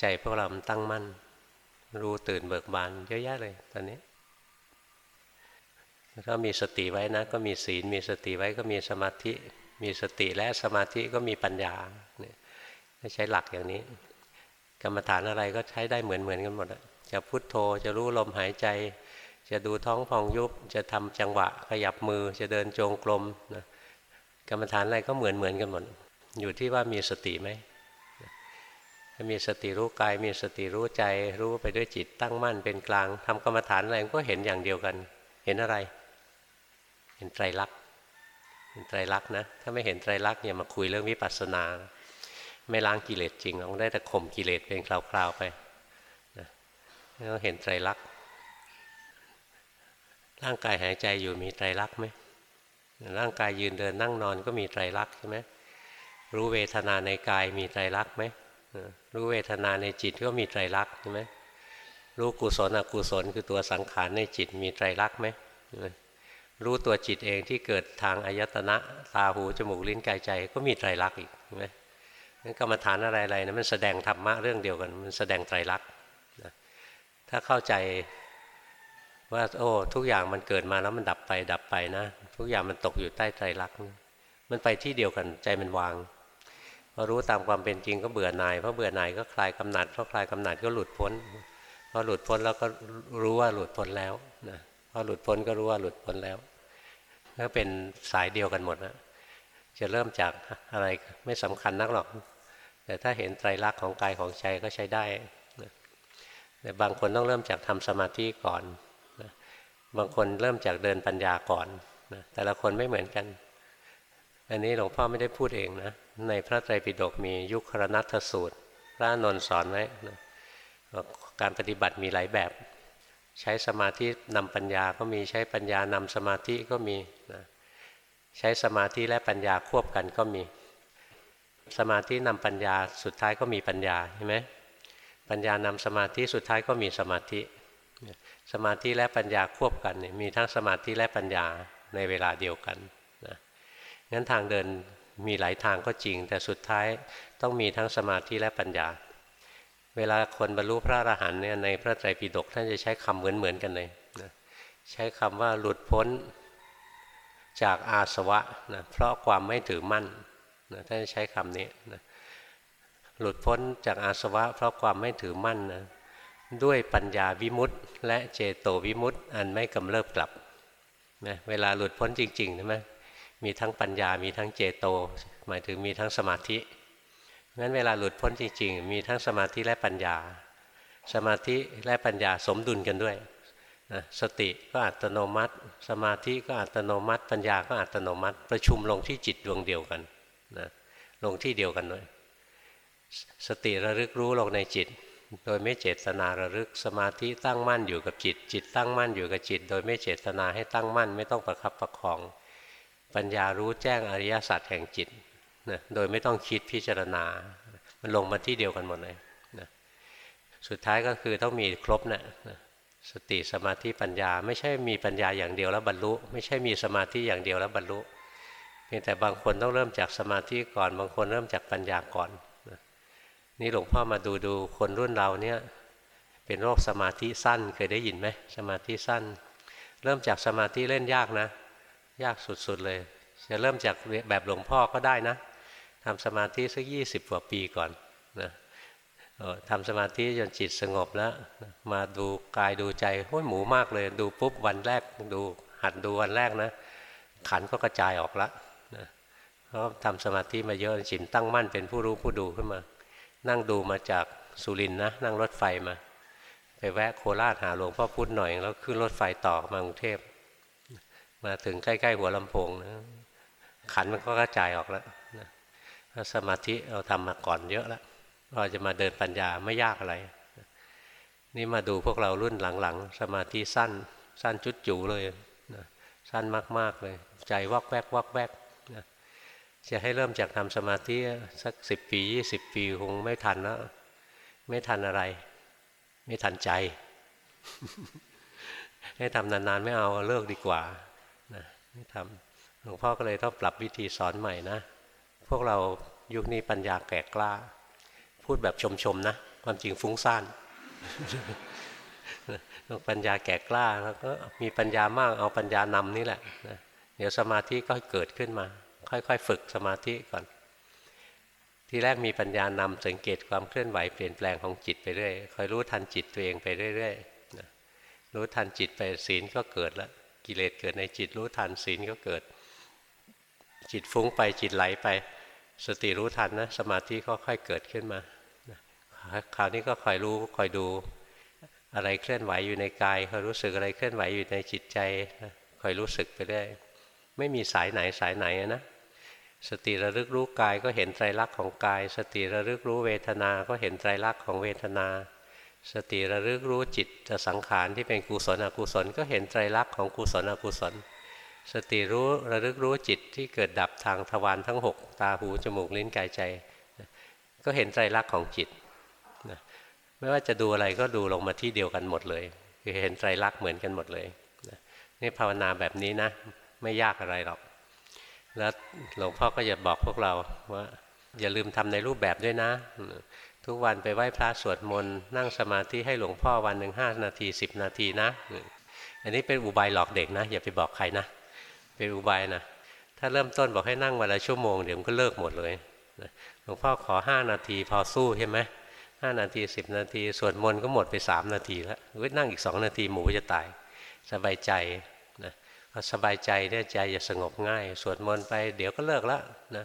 ใจพวกเรามันตั้งมั่น รู้ตื่นเบิกบานเยอะแยะเลยตอนนี้ถ้ามีสติไว้นะ ก็มีศีลมีสติไว้ก็มีสมาธิ มีสติและสมาธิก็มีปัญญาเนี่ยใช้หลักอย่างนี้ กรรมฐานอะไรก็ใช้ได้เหมือนเหมือนกันหมดจะพุทโธจะรู้ลมหายใจ จะดูท้องพองยุบจะทำจังหวะ ขยับมือจะเดินจงกรมนะกรรมฐานอะไรก็เหมือนเหมือนกันหมดอยู่ที่ว่ามีสติไหม มีสติรู้กาย มีสติรู้ใจ รู้ไปด้วยจิตตั้งมั่นเป็นกลางทำกรรมฐานอะไรก็เห็นอย่างเดียวกัน เห็นอะไร เห็นไตรลักษณ์เห็นไตรลักษณ์นะ ถ้าไม่เห็นไตรลักษณ์อย่ามาคุยเรื่องวิปัสสนา ไม่ล้างกิเลสจริงเราได้แต่ข่มกิเลสเป็นคราวๆไปนะต้องเห็นไตรลักษณ์ร่างกายหายใจอยู่มีไตรลักษณ์ไหมร่างกายยืนเดินนั่งนอนก็มีไตรลักษณ์ใช่ไหมรู้เวทนาในกายมีไตรลักษณ์ไหม รู้เวทนาในจิตก็มีไตรลักษณ์ใช่ไหมรู้กุศลอกุศลคือตัวสังขารในจิตมีไตรลักษณ์ไหมรู้ตัวจิตเองที่เกิดทางอายตนะตาหูจมูกลิ้นกายใจ ก็มีไตรลักษณ์อีกใช่ไหมนั่นกรรมฐานอะไรๆนะมันแสดงธรรมะเรื่องเดียวกัน มันแสดงไตรลักษณ์ถ้าเข้าใจว่าโอ้ทุกอย่างมันเกิดมาแล้วมันดับไปดับไปนะ ทุกอย่างมันตกอยู่ใต้ไตรลักษณ์มันไปที่เดียวกันใจมันวาง พอรู้ตามความเป็นจริงก็เบื่อหน่ายเพราะเบื่อหน่ายก็คลายกำหนัดเพราะคลายกำหนัดก็หลุดพ้นพอหลุดพ้นแล้วก็รู้ว่าหลุดพ้นแล้วนะพอหลุดพ้นก็รู้ว่าหลุดพ้นแล้วก็เป็นสายเดียวกันหมดนะจะเริ่มจากอะไรไม่สำคัญนักหรอก แต่ถ้าเห็นไตรลักษณ์ของกายของใจก็ใช้ได้แต่บางคนต้องเริ่มจากทำสมาธิก่อนบางคนเริ่มจากเดินปัญญาก่อนนะแต่ละคนไม่เหมือนกัน อันนี้หลวงพ่อไม่ได้พูดเองนะ ในพระไตรปิฎกมียุครนัตสูตร พระนนท์สอนไว้นะการปฏิบัติมีหลายแบบ ใช้สมาธินำปัญญาก็มีใช้ปัญญานำสมาธิก็มีนะใช้สมาธิและปัญญาควบกันก็มี สมาธินำปัญญาสุดท้ายก็มีปัญญาใช่ไหมปัญญานำสมาธิสุดท้ายก็มีสมาธิ สมาธิและปัญญาควบกันมีทั้งสมาธิและปัญญาในเวลาเดียวกันนะงั้นทางเดิน มีหลายทางก็จริง แต่สุดท้ายต้องมีทั้งสมาธิและปัญญา เวลาคนบรรลุพระอรหันต์เนี่ยในพระไตรปิฎกท่านจะใช้คำเหมือนเหมือนกันเลยนะใช้คำว่าหลุดพ้นจากอาสวะนะเพราะความไม่ถือมั่นนะท่านใช้คำนี้นะหลุดพ้นจากอาสวะ เพราะความไม่ถือมั่นนะด้วยปัญญาวิมุตต์และเจโตวิมุตต์อันไม่กำเริบกลับนะเวลาหลุดพ้นจริงๆใช่ไหม มีทั้งปัญญา มีทั้งเจโต หมายถึงมีทั้งสมาธิงั้นเวลาหลุดพ้นจริง ๆ มีทั้งสมาธิและปัญญา สมาธิและปัญญาสมดุลกันด้วยนะสติก็อัตโนมัติ สมาธิก็อัตโนมัติ ปัญญาก็อัตโนมัติ ประชุมลงที่จิตดวงเดียวกันนะลงที่เดียวกันเลยสติระลึกรู้ลงในจิต โดยไม่เจตนาระลึกสมาธิตั้งมั่นอยู่กับจิต จิตตั้งมั่นอยู่กับจิต โดยไม่เจตนาให้ตั้งมั่นไม่ต้องประคับประคอง ปัญญารู้แจ้งอริยสัจแห่งจิตนะโดยไม่ต้องคิดพิจารณา มันลงมาที่เดียวกันหมดเลยนะสุดท้ายก็คือต้องมีครบนะนะสติสมาธิปัญญา ไม่ใช่มีปัญญาอย่างเดียวแล้วบรรลุ ไม่ใช่มีสมาธิอย่างเดียวแล้วบรรลุเพียงแต่บางคนต้องเริ่มจากสมาธิก่อน บางคนเริ่มจากปัญญาก่อนนี่หลวงพ่อมาดูดูคนรุ่นเราเนี่ยเป็นโรคสมาธิสั้นเคยได้ยินไหมสมาธิสั้น เริ่มจากสมาธิเล่นยากนะ ยากสุดๆเลย จะเริ่มจากแบบหลวงพ่อก็ได้นะทำสมาธิสักยี่สิบกว่าปีก่อนนะทำสมาธิจนจิตสงบแล้ว มาดูกายดูใจห้ยหมูมากเลย ดูปุ๊บวันแรกดูหัดดูวันแรกนะ ขันก็กระจายออกละนะเพราะทำสมาธิมาเยอะจิตตั้งมั่นเป็นผู้รู้ผู้ดูขึ้นมา นั่งดูมาจากสุรินนะ นั่งรถไฟมา ไปแวะโคราชหาหลวงพ่อพุธหน่อย แล้วขึ้นรถไฟต่อมากรุงเทพ มาถึงใกล้ๆหัวลำโพงนะขันมันก็กระจายออกแล้วนะสมาธิเราทำมาก่อนเยอะแล้วเราจะมาเดินปัญญาไม่ยากอะไร นี่มาดูพวกเรารุ่นหลังๆ สมาธิสั้น สั้นจุดจูเลยนะสั้นมากๆเลย ใจวักแวกวักแวกจะให้เริ่มจากทำสมาธิสักสิบปียี่สิบปีคงไม่ทันแล้วไม่ทันอะไร ไม่ทันใจ ให้ทำนานๆไม่เอาเลิกดีกว่า ไม่ทำหลวงพ่อก็เลยต้องปรับวิธีสอนใหม่นะ พวกเรายุคนี้ปัญญาแก่กล้า พูดแบบชมๆนะ ความจริงฟุ้งซ่านปัญญาแก่กล้าแล้วก็มีปัญญามากเอาปัญญานำนี่แหละนะเดี๋ยวสมาธิก็เกิดขึ้นมา ค่อยๆ ฝึกสมาธิก่อน ทีแรกมีปัญญานำสังเกตความเคลื่อนไหวเปลี่ยนแปลงของจิตไปเรื่อยคอยรู้ทันจิตตัวเองไปเรื่อยๆนะรู้ทันจิตไปศีลก็เกิดแล้ว กิเลสเกิดในจิตรู้ทันศีลก็เกิด จิตฟุ้งไปจิตไหลไป สติรู้ทันนะสมาธิก็ค่อยเกิดขึ้นมาคราวนี้ก็คอยรู้คอยดูอะไรเคลื่อนไหวอยู่ในกายคอยรู้สึกอะไรเคลื่อนไหวอยู่ในจิตใจคอยรู้สึกไปเรื่อยไม่มีสายไหนสายไหนนะสติระลึกรู้กายก็เห็นไตรลักษณ์ของกาย สติระลึกรู้เวทนา ก็เห็นไตรลักษณ์ของเวทนา สติระลึกรู้จิตจะสังขารที่เป็นกุศลอกุศล ก็เห็นไตรลักษณ์ของกุศลอกุศล สติรู้ระลึกรู้จิตที่เกิดดับทางทวารทั้ง 6 ตาหูจมูกลิ้นกายใจ ก็เห็นไตรลักษณ์ของจิตไม่ว่าจะดูอะไรก็ดูลงมาที่เดียวกันหมดเลย คือเห็นไตรลักษณ์เหมือนกันหมดเลยนี่ภาวนาแบบนี้นะ ไม่ยากอะไรหรอก แล้วหลวงพ่อก็จะบอกพวกเราว่า อย่าลืมทำในรูปแบบด้วยนะ ทุกวันไปไหว้พระสวดมนต์นั่งสมาธิให้หลวงพ่อวันหนึ่งห้านาทีสิบนาทีนะ อันนี้เป็นอุบายหลอกเด็กนะ อย่าไปบอกใครนะ เป็นอุบายนะ ถ้าเริ่มต้นบอกให้นั่งวันละชั่วโมงเดี๋ยวมันก็เลิกหมดเลยหลวงพ่อขอห้านาทีพอสู้ใช่ไหมห้านาทีสิบนาทีสวดมนต์ก็หมดไปสามนาทีแล้วนั่งอีกสองนาทีหมูจะตาย สบายใจนะพอสบายใจเนี่ยใจจะสงบง่าย สวดมนต์ไปเดี๋ยวก็เลิกแล้วนะ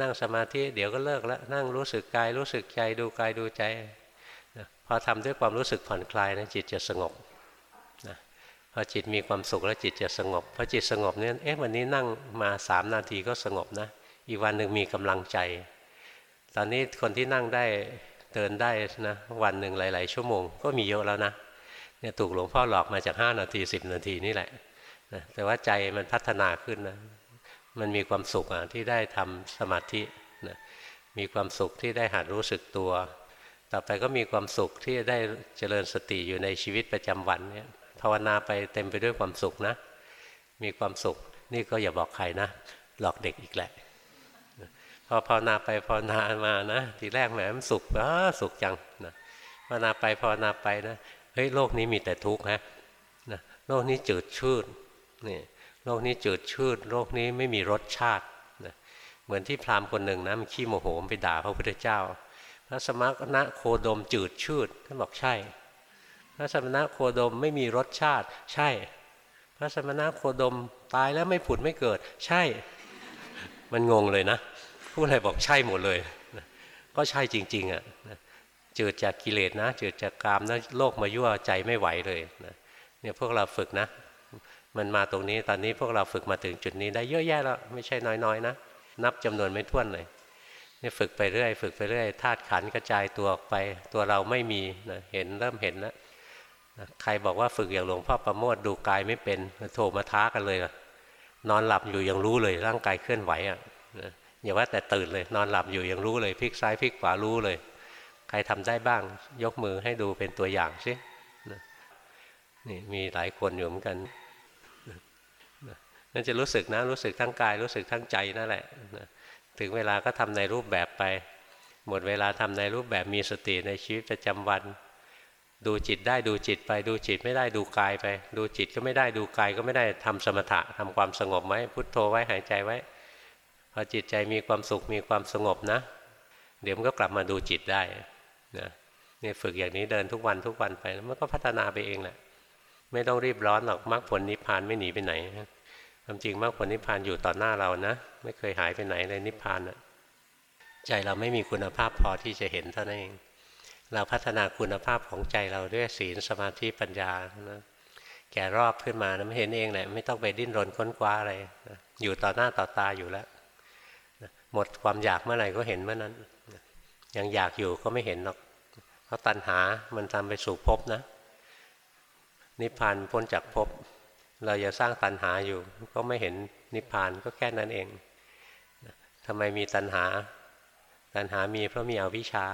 นั่งสมาธิเดี๋ยวก็เลิกแล้วนั่งรู้สึกกายรู้สึกใจดูกายดูใจนะพอทำด้วยความรู้สึกผ่อนคลายนะจิตจะสงบนะพอจิตมีความสุขแล้วจิตจะสงบพอจิตสงบเนี่ยเอ๊ะวันนี้นั่งมาสามนาทีก็สงบนะ อีกวันหนึ่งมีกำลังใจ ตอนนี้คนที่นั่งได้เดินได้นะวันหนึ่งหลาย ๆ ชั่วโมงก็มีเยอะแล้วนะเนี่ยถูกหลวงพ่อหลอกมาจาก 5 นาที 10 นาทีนี่แหละนะแต่ว่าใจมันพัฒนาขึ้นนะ มันมีความสุขอะที่ได้ทำสมาธินะมีความสุขที่ได้หัดรู้สึกตัว ต่อไปก็มีความสุขที่ได้เจริญสติอยู่ในชีวิตประจำวันเนี่ยภาวนาไปเต็มไปด้วยความสุขนะ มีความสุขนี่ก็อย่าบอกใครนะหลอกเด็กอีกแหละพอภาวนาไปภาวนามานะ ทีแรกแหมมันสุขอ่สุขจังนะภาวนาไปภาวนาไปนะเฮ้ยโลกนี้มีแต่ทุกข์ฮะนะโลกนี้จืดชืดนี่ โลกนี้จืดชืด โลกนี้ไม่มีรสชาตินะเหมือนที่พราหมณ์คนหนึ่งนะมันขี้โมโหมไปด่าพระพุทธเจ้า พระสมณะโคดมจืดชืดท่านบอกใช่ พระสมณะโคดมไม่มีรสชาติใช่ พระสมณะโคดมตายแล้วไม่ผุดไม่เกิด ใช่ มันงงเลยนะพูดอะไรบอกใช่หมดเลยนะก็ใช่จริง ๆอะนะจืดจากกิเลสนะจืดจากกามนะโลกมายั่วใจไม่ไหวเลยนะเนี่ยพวกเราฝึกนะ มันมาตรงนี้ตอนนี้พวกเราฝึกมาถึงจุดนี้ได้เยอะแยะแล้วไม่ใช่น้อยๆนะนับจำนวนไม่ถ้วนเลยนี่ฝึกไปเรื่อย ฝึกไปเรื่อยธาตุขันกระจายตัวออกไปตัวเราไม่มีนะเห็นเริ่มเห็นแล้วนะใครบอกว่าฝึกอย่างหลวงพ่อประโมทดูกายไม่เป็นโทรมาท้ากันเลยนอนหลับอยู่ยังรู้เลยร่างกายเคลื่อนไหวอะนะอย่าว่าแต่ตื่นเลย นอนหลับอยู่ยังรู้เลยพลิกซ้ายพลิกขวารู้เลย ใครทำได้บ้าง ยกมือให้ดูเป็นตัวอย่างสินี่มีหลายคนอยู่เหมือนกัน นั่นจะรู้สึกนะรู้สึกทั้งกาย รู้สึกทั้งใจนั่นแหละถึงเวลาก็ทำในรูปแบบไป หมดเวลาทำในรูปแบบมีสติในชีวิตประจำวัน ดูจิตได้ดูจิตไปดูจิตไม่ได้ดูกายไป ดูจิตก็ไม่ได้ดูกายก็ไม่ได้ทำสมถะทำความสงบไหมพุทโธไว้หายใจไว้พอจิตใจมีความสุขมีความสงบนะ เดี๋ยวมันก็กลับมาดูจิตได้นะนี่ฝึกอย่างนี้เดินทุกวันทุกวันไปแล้วมันก็พัฒนาไปเองแหละไม่ต้องรีบร้อนหรอกมรรคผลนิพพานไม่หนีไปไหน ความจริงมรรคผลนิพพานอยู่ต่อหน้าเรานะ ไม่เคยหายไปไหนเลยนิพพานนะใจเราไม่มีคุณภาพพอที่จะเห็นเท่านั้นเอง เราพัฒนาคุณภาพของใจเราด้วยศีลสมาธิปัญญานะแก่รอบขึ้นมานะไม่เห็นเองแหละไม่ต้องไปดิ้นรนค้นคว้าอะไรนะอยู่ต่อหน้าต่อตาอยู่แล้วหมดความอยากเมื่อไหร่ก็เห็นเมื่อนั้นยังอยากอยู่ก็ไม่เห็นหรอกเพราะตัณหามันทำไปสู่ภพนะ นิพพานพ้นจากภพ เราอย่าสร้างตัณหาอยู่ ก็ไม่เห็นนิพพานก็แค่นั้นเองทำไมมีตัณหา ตัณหามีเพราะมีอวิชชา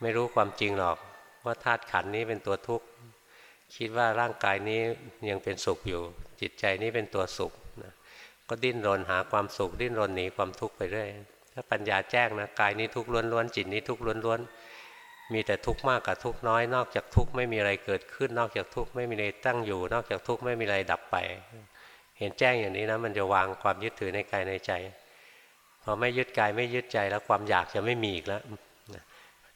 ไม่รู้ความจริงหรอกว่าธาตุขันนี้เป็นตัวทุกข์ คิดว่าร่างกายนี้ยังเป็นสุขอยู่ จิตใจนี้เป็นตัวสุขนะก็ดิ้นรนหาความสุข ดิ้นรนหนีความทุกข์ไปเรื่อยถ้าปัญญาแจ้งนะกายนี้ทุกข์ล้วนๆจิตนี้ทุกข์ล้วนๆ มีแต่ทุกข์มากกับทุกข์น้อย นอกจากทุกข์ไม่มีอะไรเกิดขึ้น นอกจากทุกข์ไม่มีอะไรตั้งอยู่ นอกจากทุกข์ไม่มีอะไรดับไป เห็นแจ้งอย่างนี้นะมันจะวางความยึดถือในกายในใจพอไม่ยึดกายไม่ยึดใจแล้วความอยากจะไม่มีอีกแล้วนะ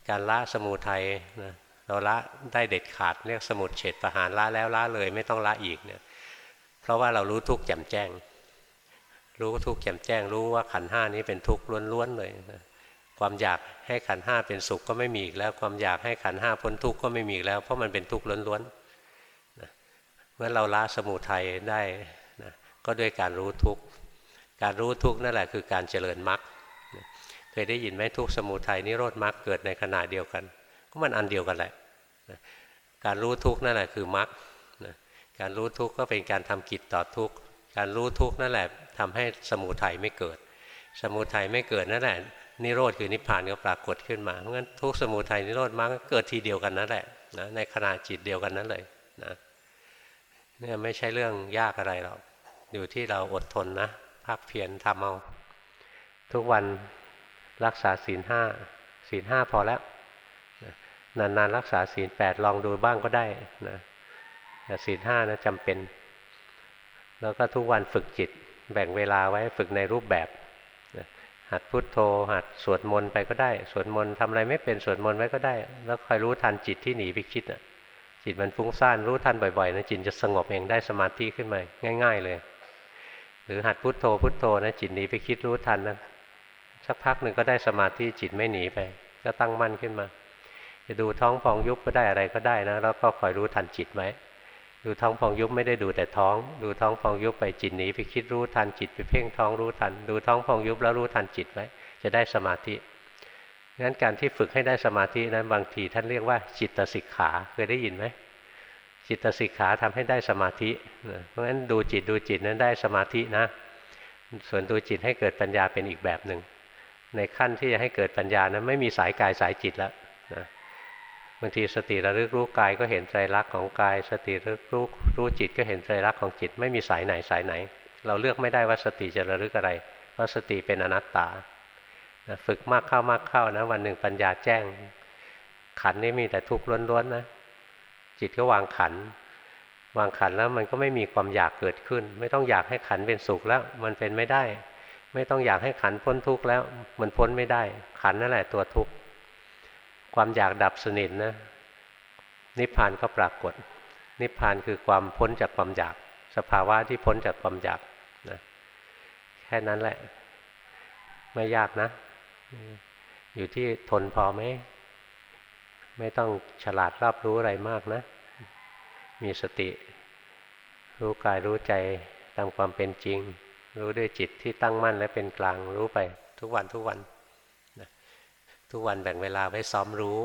การละสมุทัยนะเราละได้เด็ดขาดเรียกสมุดเฉดประหารละแล้วละเลยไม่ต้องละอีกเนี่ยเพราะว่าเรารู้ทุกข์แจ่มแจ้ง รู้ทุกข์แจ่มแจ้ง รู้ว่าขันห้านี้เป็นทุกข์ล้วนๆเลยนะ ความอยากให้ขันห้าเป็นสุขก็ไม่มีอีกแล้ว ความอยากให้ขันห้าพ้นทุกข์ก็ไม่มีอีกแล้ว เพราะมันเป็นทุกข์ล้วนๆนะเมื่อเราละสมุทัยได้นะก็ด้วยการรู้ทุกข์การรู้ทุกข์นั่นแหละคือการเจริญมรรคเคยได้ยินไหมทุกข์สมุทัยนิโรธมรรคเกิดในขณะเดียวกัน ก็มันอันเดียวกันแหละนะการรู้ทุกข์นั่นแหละคือมรรคการรู้ทุกข์ก็เป็นการทำกิจต่อทุกข์การรู้ทุกข์นั่นแหละทำให้สมุทัยไม่เกิด สมุทัยไม่เกิดนั่นแหละ นิโรธคือนิพพานก็ปรากฏขึ้นมาเพราะงั้นทุกสมุทัยนิโรธมรรคเกิดทีเดียวกันนั่นแหละนะในขณะจิตเดียวกันนั้นเลยนะเนี่ยไม่ใช่เรื่องยากอะไรหรอกอยู่ที่เราอดทนนะภาคเพียรทำเอาทุกวันรักษาศีลห้าศีลห้าพอแล้วนานๆรักษาศีลแปดลองดูบ้างก็ได้นะแต่ศีลห้านะจำเป็น แล้วก็ทุกวันฝึกจิต แบ่งเวลาไว้ฝึกในรูปแบบ หัดพุดโทโธ หัดสวดมนต์ไปก็ได้สวดมนต์ทำอะไรไม่เป็นสวดมนต์ไว้ก็ได้ แล้วคอยรู้ทันจิตที่หนีไปคิดอะจิตมันฟุ้งซ่านรู้ทันบ่อยๆนะจิตจะสงบเองได้สมาธิขึ้นมาง่าย ๆ เลย หรือหัดพุดโทโธพุโทโธนะจิตหนีไปคิดรู้ทันนะสักพักหนึ่งก็ได้สมาธิจิตไม่หนีไป ก็ตั้งมั่นขึ้นมา จะดูท้องพองยุบก็ได้อะไรก็ได้นะแล้วก็คอยรู้ทันจิตไว้ ดูท้องพองยุบไม่ได้ดูแต่ท้อง ดูท้องพองยุบไปจิตหนีไปคิดรู้ทันจิตไปเพ่งท้องรู้ทัน ดูท้องพองยุบแล้วรู้ทันจิตไว้ จะได้สมาธิงั้นการที่ฝึกให้ได้สมาธินั้นบางทีท่านเรียกว่าจิตสิกขาเคยได้ยินไหมจิตสิกขาทำให้ได้สมาธิ เพราะฉะนั้นดูจิตดูจิตนั้นได้สมาธินะ ส่วนดูจิตให้เกิดปัญญาเป็นอีกแบบหนึ่งในขั้นที่จะให้เกิดปัญญานั้นไม่มีสายกายสายจิตแล้ว บางทีสติระลึกรู้กายก็เห็นไตรลักษณ์ของกาย สติระลึกรู้รู้จิตก็เห็นไตรลักษณ์ของจิต ไม่มีสายไหนสายไหน เราเลือกไม่ได้ว่าสติจะระลึกอะไร เพราะสติเป็นอนัตตาฝึกมากเข้ามากเข้านะวันหนึ่งปัญญาแจ้ง ขันนี่มีแต่ทุกข์ล้วนๆนะจิตก็วางขัน วางขันแล้วมันก็ไม่มีความอยากเกิดขึ้น ไม่ต้องอยากให้ขันเป็นสุขแล้ว มันเป็นไม่ได้ ไม่ต้องอยากให้ขันพ้นทุกข์แล้ว มันพ้นไม่ได้ ขันนั่นแหละตัวทุกข์ ความอยากดับสนิทนะนิพพานก็ปรากฏ นิพพานคือความพ้นจากความอยาก สภาวะที่พ้นจากความอยากนะแค่นั้นแหละ ไม่ยากนะ อยู่ที่ทนพอไหมไม่ต้องฉลาดรับรู้อะไรมากนะ มีสติ รู้กายรู้ใจตามความเป็นจริง รู้ด้วยจิตที่ตั้งมั่นและเป็นกลางรู้ไปทุกวันทุกวัน ทุกวันแบ่งเวลาไว้ซ้อมรู้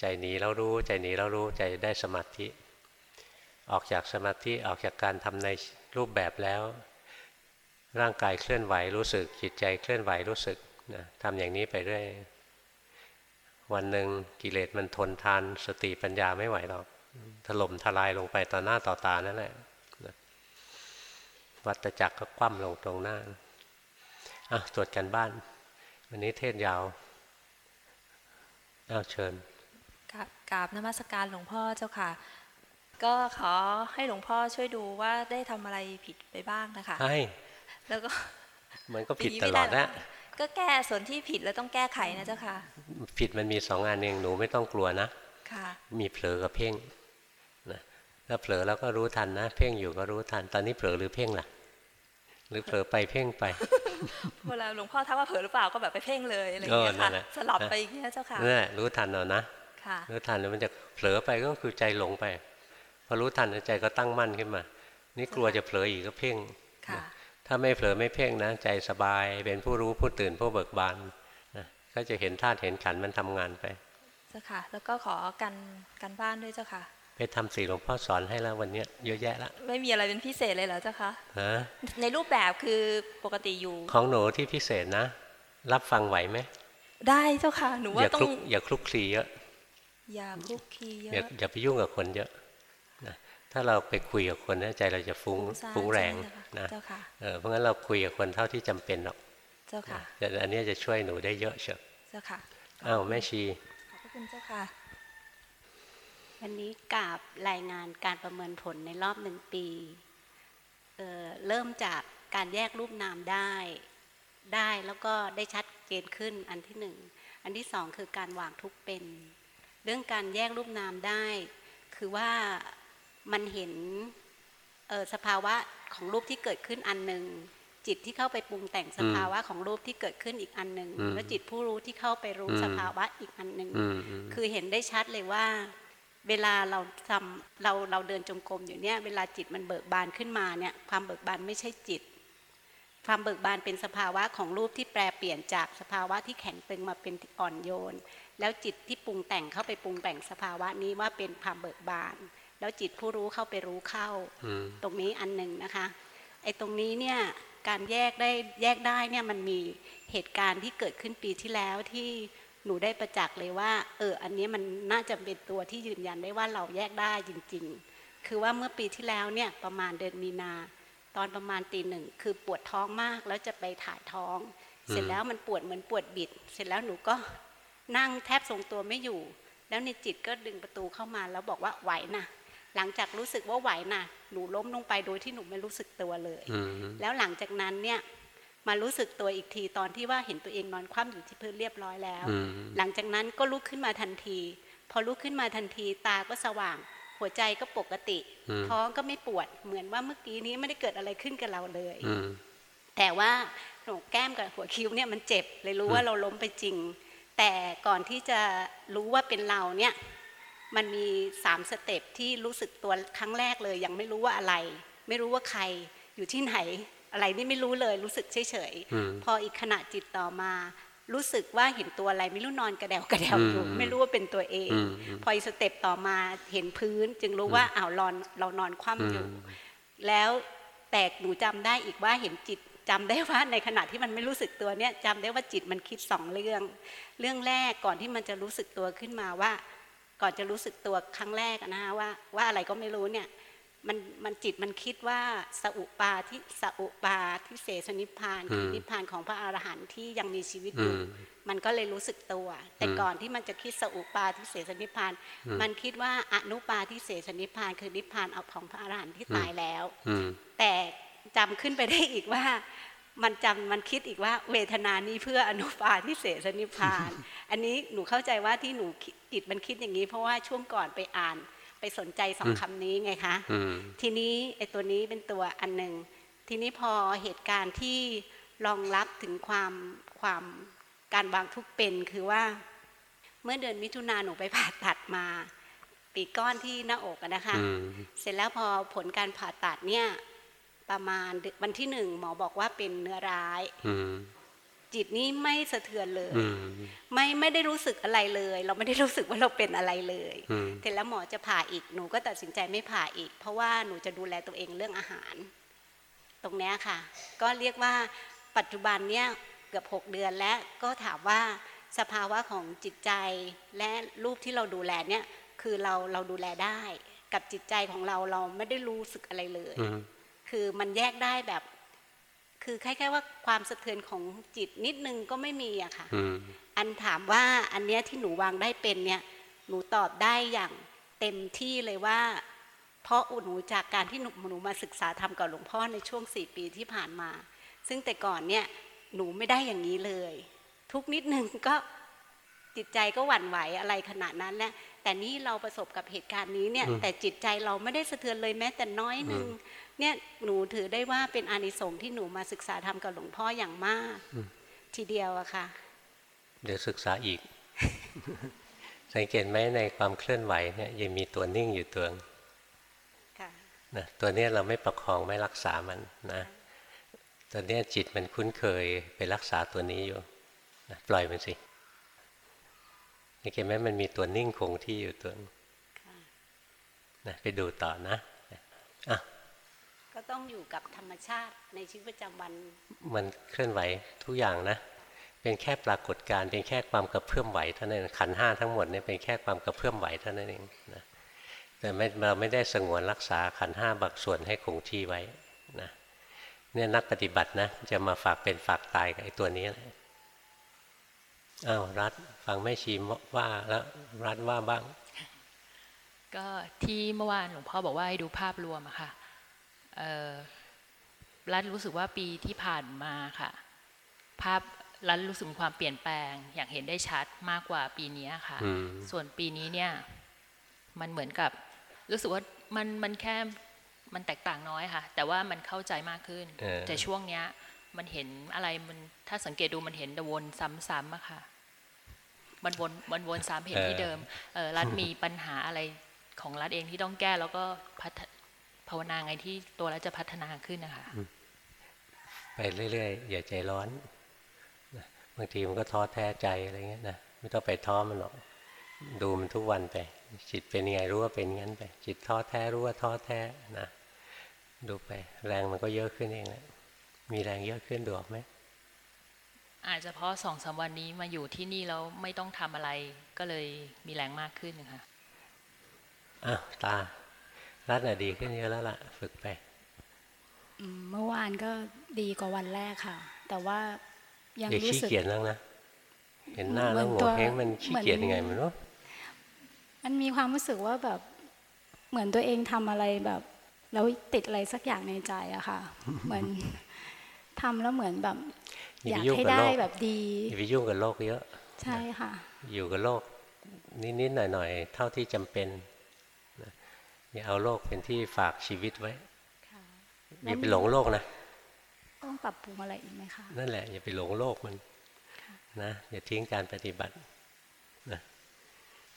ใจหนีแล้วรู้ ใจหนีแล้วรู้ใจได้สมาธิ ออกจากสมาธิออกจากการทำในรูปแบบแล้ว ร่างกายเคลื่อนไหวรู้สึก จิตใจเคลื่อนไหวรู้สึกนะทำอย่างนี้ไปเรื่อยวันหนึ่งกิเลสมันทนทานสติปัญญาไม่ไหวหรอกถล่มทลายลงไปต่อหน้าต่อตานั่นแหละวัตจักรก็คว่ำลงตรงหน้าอะตรวจกันบ้าน วันนี้เทศยาว เอาเชิญกราบนมัสการหลวงพ่อเจ้าค่ะ ก็ขอให้หลวงพ่อช่วยดูว่าได้ทำอะไรผิดไปบ้างนะคะให้แล้วก็มันก็ผิดตลอดแล้วก็แก้ส่วนที่ผิดแล้วต้องแก้ไขนะเจ้าค่ะ ผิดมันมีสองงานเองหนูไม่ต้องกลัวนะค่ะมีเผลอกับเพ่งนะถ้าเผลอแล้วก็รู้ทันนะ เพ่งอยู่ก็รู้ทันตอนนี้เผลอหรือเพ่งล่ะ หรือเผลอไปเพ่งไป เวลาหลวงพ่อทักว่าเผลอหรือเปล่าก็แบบไปเพ่งเลยอะไรอย่างเงี้ยเออนั่ค่ะนแหละสลับไปอย่างเงี้ยเจ้าค่ะนั่นแหละรู้ทันเอานะค่ะรู้ทันแล้วมันจะเผลอไปก็คือใจหลงไป พอรู้ทันใจก็ตั้งมั่นขึ้นมา นี่กลัวจะเผลออีกก็เพ่งค่ะถ้าไม่เผลอไม่เพ่งนะ ใจสบายเป็นผู้รู้ผู้ตื่นผู้เบิกบานนะก็จะเห็นธาตุเห็นขันธ์มันทำงานไปเจ้าค่ะ แล้วก็ขอกันกันบ้านด้วยเจ้าค่ะ ไปทำสีหลวงพ่อสอนให้แล้ววันเนี้ยเยอะแยะละไม่มีอะไรเป็นพิเศษเลยเหรอเจ้าคะฮะในรูปแบบคือปกติอยู่ ของหนูที่พิเศษนะ รับฟังไหวไหมได้เจ้าค่ะหนูอว่าย่าต้อคลุงกอย่าคลุกคลีเยอะอย่าคลุกคลีเยอย่าอะอย่าไปยุ่งกับคนเยอะนะถ้าเราไปคุยกับคนนะใจเราจะฟุ้งซ่านฟุ้งแรงใช่ไหมนะเจ้าค่ะเออเพราะงั้นเราคุยกับคนเท่าที่จำเป็นหรอกเจ้าค่ะแต่อันเนี้ยจะช่วยหนูได้เยอะเชียวเจ้าค่ะอ้าวแม่ชีขอบพระคุณคุณเจ้าค่ะ วันนี้กราบรายงานการประเมินผลในรอบหนึ่งปีเอ่อเริ่มจากการแยกรูปนามได้ ได้แล้วก็ได้ชัดเจนขึ้นอันที่หนึ่ง อันที่สองคือการวางทุกข์เป็น เรื่องการแยกรูปนามได้ คือว่ามันเห็นเอ่อสภาวะของรูปที่เกิดขึ้นอันหนึ่งจิตที่เข้าไปปรุงแต่งสภาวะของรูปที่เกิดขึ้นอีกอันหนึ่งอืมแล้วจิตผู้รู้ที่เข้าไปรู้อืมสภาวะอีกอันหนึ่งอืมอืมคือเห็นได้ชัดเลยว่า เวลาเราทำเราเราเดินจงกรมอยู่เนี่ยเวลาจิตมันเบิกบานขึ้นมาเนี่ยความเบิกบานไม่ใช่จิต ความเบิกบานเป็นสภาวะของรูปที่แปรเปลี่ยนจากสภาวะที่แข็งตึงมาเป็นอ่อนโยน แล้วจิตที่ปรุงแต่งเข้าไปปรุงแต่งสภาวะนี้ว่าเป็นความเบิกบาน แล้วจิตผู้รู้เข้าไปรู้เข้าอืมตรงนี้อันหนึ่งนะคะไอ้ตรงนี้เนี่ยการแยกได้แยกได้เนี่ยมันมีเหตุการณ์ที่เกิดขึ้นปีที่แล้วที่ หนูได้ประจักษ์เลยว่า เออ อันนี้มันน่าจะเป็นตัวที่ยืนยันได้ว่าเราแยกได้จริง ๆ คือว่าเมื่อปีที่แล้วเนี่ยประมาณเดือนมีนา ตอนประมาณตีหนึ่งคือปวดท้องมากแล้วจะไปถ่ายท้อง เสร็จแล้วมันปวดเหมือนปวดบิด เสร็จแล้วหนูก็นั่งแทบทรงตัวไม่อยู่ แล้วในจิตก็ดึงประตูเข้ามาแล้วบอกว่าไหวนะหลังจากรู้สึกว่าไหวนะหนูล้มลงไปโดยที่หนูไม่รู้สึกตัวเลยอืมแล้วหลังจากนั้นเนี่ย มารู้สึกตัวอีกทีตอนที่ว่าเห็นตัวเองนอนคว่ำอยู่ที่พื้นเรียบร้อยแล้วอืมหลังจากนั้นก็ลุกขึ้นมาทันที พอลุกขึ้นมาทันทีตาก็สว่าง หัวใจก็ปกติอืมท้องก็ไม่ปวดเหมือนว่าเมื่อกี้นี้ไม่ได้เกิดอะไรขึ้นกับเราเลยอืมแต่ว่าโหนกแก้มกับหัวคิ้วเนี่ยมันเจ็บเลยรู้ว่าอืมเราล้มไปจริง แต่ก่อนที่จะรู้ว่าเป็นเราเนี่ยมันมีสามสเต็ปที่รู้สึกตัวครั้งแรกเลย ยังไม่รู้ว่าอะไร ไม่รู้ว่าใครอยู่ที่ไหน อะไรนี่ไม่รู้เลยรู้สึกเฉยอืมๆพออีกขณะจิตต่อมา รู้สึกว่าเห็นตัวอะไรไม่รู้นอนกระเดวกระเดวอยู่อืมไม่รู้ว่าเป็นตัวเองอืมอืมพออีกสเต็ปต่อมาเห็นพื้น จึงรู้ว่าอ้าวเราเรานอนคว่ำอยู่ แล้วแต่หนูจำได้อีกว่าเห็นจิตจำได้ว่าในขณะที่มันไม่รู้สึกตัวเนี่ยจำได้ว่าจิตมันคิดสองเรื่อง เรื่องแรกก่อนที่มันจะรู้สึกตัวขึ้นมาว่า ก่อนจะรู้สึกตัวครั้งแรกอะนะคะว่าว่าอะไรก็ไม่รู้เนี่ย มันมันจิตมันคิดว่าสอุปาที่สอุปาที่เสสนิพพานคือมนิพพานของพระอรหันต์ที่ยังมีชีวิตออืยู่มมันก็เลยรู้สึกตัว แต่อืมก่อนที่มันจะคิดสอุปาที่เสสนิพพานอืมมันคิดว่าอนุปาที่เสสนิพพาน คือนิพพานเอาของพระอรหันต์ที่อืมตายแล้วอืมแต่จำขึ้นไปได้อีกว่ามันจำมันคิดอีกว่าเวทนานี้เพื่ออนุปาทิเสสนิพพาน อันนี้หนูเข้าใจว่าที่หนูคิดจิตมันคิดอย่างนี้ เพราะว่าช่วงก่อนไปอ่าน ไปสนใจสองอืมคำนี้ไงคะอืมทีนี้ไอ้ตัวนี้เป็นตัวอันหนึ่งทีนี้พอเหตุการณ์ที่รองรับถึงความความการวางทุกข์เป็นคือว่า เมื่อเดือนมิถุนาหนูไปผ่าตัดมา ปีก้อนที่หน้าอกอะนะคะอืมเสร็จแล้วพอผลการผ่าตัดเนี่ย ประมาณเดือนวันที่หนึ่งหมอบอกว่าเป็นเนื้อร้ายอืม จิตนี้ไม่สะเทือนเลยอืมไม่ไม่ได้รู้สึกอะไรเลย เราไม่ได้รู้สึกว่าเราเป็นอะไรเลยอืมเสร็จแล้วหมอจะผ่าอีกหนูก็ตัดสินใจไม่ผ่าอีก เพราะว่าหนูจะดูแลตัวเองเรื่องอาหาร ตรงเนี้ยค่ะ ก็เรียกว่าปัจจุบันเนี่ยเกือบหกเดือนแล้วก็ถามว่าสภาวะของจิตใจและรูปที่เราดูแลเนี่ยคือเราเราดูแลได้ กับจิตใจของเราเราไม่ได้รู้สึกอะไรเลยอืมคือมันแยกได้แบบ คือคล้ายๆว่าความสะเทือนของจิตนิดนึงก็ไม่มีอะค่ะอืมอันถามว่าอันเนี้ยที่หนูวางได้เป็นเนี่ย หนูตอบได้อย่างเต็มที่เลยว่า เพราะหนูจากการที่หนูหนูมาศึกษาธรรมกับหลวงพ่อในช่วงสี่ปีที่ผ่านมา ซึ่งแต่ก่อนเนี่ยหนูไม่ได้อย่างนี้เลย ทุกนิดนึงก็จิตใจก็หวั่นไหวอะไรขนาดนั้นแหละ แต่นี่เราประสบกับเหตุการณ์นี้เนี่ยอืมแต่จิตใจเราไม่ได้สะเทือนเลยแม้แต่น้อยหนึ่งเนี่ยหนูถือได้ว่าเป็นอานิสงส์ที่หนูมาศึกษาธรรมกับหลวงพ่ออย่างมาก ทีเดียวอะค่ะ เดี๋ยวศึกษาอีก สังเกตไหมในความเคลื่อนไหวเนี่ยยังมีตัวนิ่งอยู่ตัวหนึ่งค่ะนะตัวเนี้ยเราไม่ประคองไม่รักษามันนะตัวเนี้ยจิตมันคุ้นเคยไปรักษาตัวนี้อยู่นะปล่อยมันสิสัง เกตไหมมันมีตัวนิ่งคงที่อยู่ตัวหนึ่งค่ะนะไปดูต่อนะอะก็ต้องอยู่กับธรรมชาติในชีวิตประจำวัน มันเคลื่อนไหวทุกอย่างนะ เป็นแค่ปรากฏการณ์เป็นแค่ความกระเพื่อมไหวเท่านั้นเองขันธ์ห้าทั้งหมดเนี่ยเป็นแค่ความกระเพื่อมไหวเท่านั้นเองนะแต่ไม่เราไม่ได้สงวนรักษาขันธ์ห้าบางส่วนให้คงที่ไว้นะเนี่ยนักปฏิบัตินะจะมาฝากเป็นฝากตายกับไอ้ตัวนี้แหละ อ้าวรัฐฟังแม่ชีว่าแล้วรัฐว่าบ้าง ก็ที่เมื่อวานหลวงพ่อบอกว่าให้ดูภาพรวมอะค่ะเอ่อรัฐรู้สึกว่าปีที่ผ่านมาค่ะ ภาพรัฐรู้สึกมีความเปลี่ยนแปลงอย่างเห็นได้ชัดมากกว่าปีนี้ค่ะอืมส่วนปีนี้เนี่ย มันเหมือนกับ รู้สึกว่ามันมันแค่มันแตกต่างน้อยค่ะ แต่ว่ามันเข้าใจมากขึ้นเออแต่ช่วงเนี้ย มันเห็นอะไรมันถ้าสังเกตดูมันเห็นวนซ้ำๆอะค่ะ มันวนมันวนซ้ำเห็นที่เดิมเออรัฐมีปัญหาอะไรของรัฐเองที่ต้องแก้แล้วก็พัฒภาวนาไงที่ตัวรัฐจะพัฒนาขึ้นนะคะไปเรื่อยๆอย่าใจร้อนนะบางทีมันก็ท้อแท้ใจอะไรเงี้ยนะไม่ต้องไปท้อมันหรอกดูมันทุกวันไปจิตเป็นยังไงรู้ว่าเป็นงั้นไป จิตท้อแท้รู้ว่าท้อแท้นะดูไป แรงมันก็เยอะขึ้นเองแหละ มีแรงเยอะขึ้นดูออกไหมอาจจะเพราะสองสามวันนี้มาอยู่ที่นี่แล้วไม่ต้องทำอะไร ก็เลยมีแรงมากขึ้นนะคะอ้าวตารัดน่ะดีขึ้นเยอะแล้วล่ะ ฝึกไปอืมเมื่อวานก็ดีกว่าวันแรกค่ะ แต่ว่ายังอย่ารู้ขี้สึกเกียจแล้วนะเห็นหน้าแล้วเหมืโงอนตัวเฮงมันขี้เกียจเหมือนยังไงมันวะมันมีความรู้สึกว่าแบบเหมือนตัวเองทำอะไรแบบ แล้วติดอะไรสักอย่างในใจอะค่ะ เหมือน ทำแล้วเหมือนแบบ อย่าอยาไปกยุ่งให้กับได้โลกแบบดีอย่าไปยุ่งกับโลกเยอะ ใช่ค่ะ อยู่กับโลกนิดๆหน่อยๆเท่าที่จำเป็นนะอย่าเอาโลกเป็นที่ฝากชีวิตไว้ค่ะอย่าไปหลงโลกนะต้องปรับปรุงอะไรอีกไหมคะนั่นแหละอย่าไปหลงโลกมันนะอย่าทิ้งการปฏิบัตินะ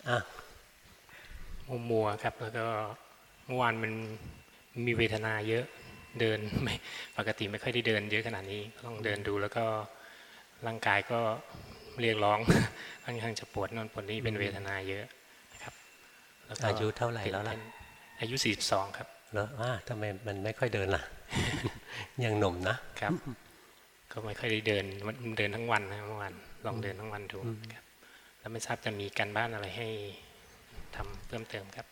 อะมัวมัวๆครับแล้วก็เมื่อวานมันมีเวทนาเยอะ เดินไม่ปกติไม่ค่อยได้เดิน เยอะขนาดนี้ก็ต้องเดินดูแล้วก็ร่างกายก็เรียกร้องค่อนข้างจะปวดโนนปวดนี่เป็นเวทนาเยอะนะครับแล้วก็อายุเท่าไหร่แล้วล่ะอายุ 42 ครับแล้วว่าทำไมมันไม่ค่อยเดินล่ะ ยังหนุ่มนะครับ ก็ไม่ค่อยได้เดินมันเดินทั้งวันนะเมื่อวานลองเดินทั้งวันดูครับ แล้วไม่ทราบจะมีการบ้านอะไรให้ทำเพิ่มเติมครับ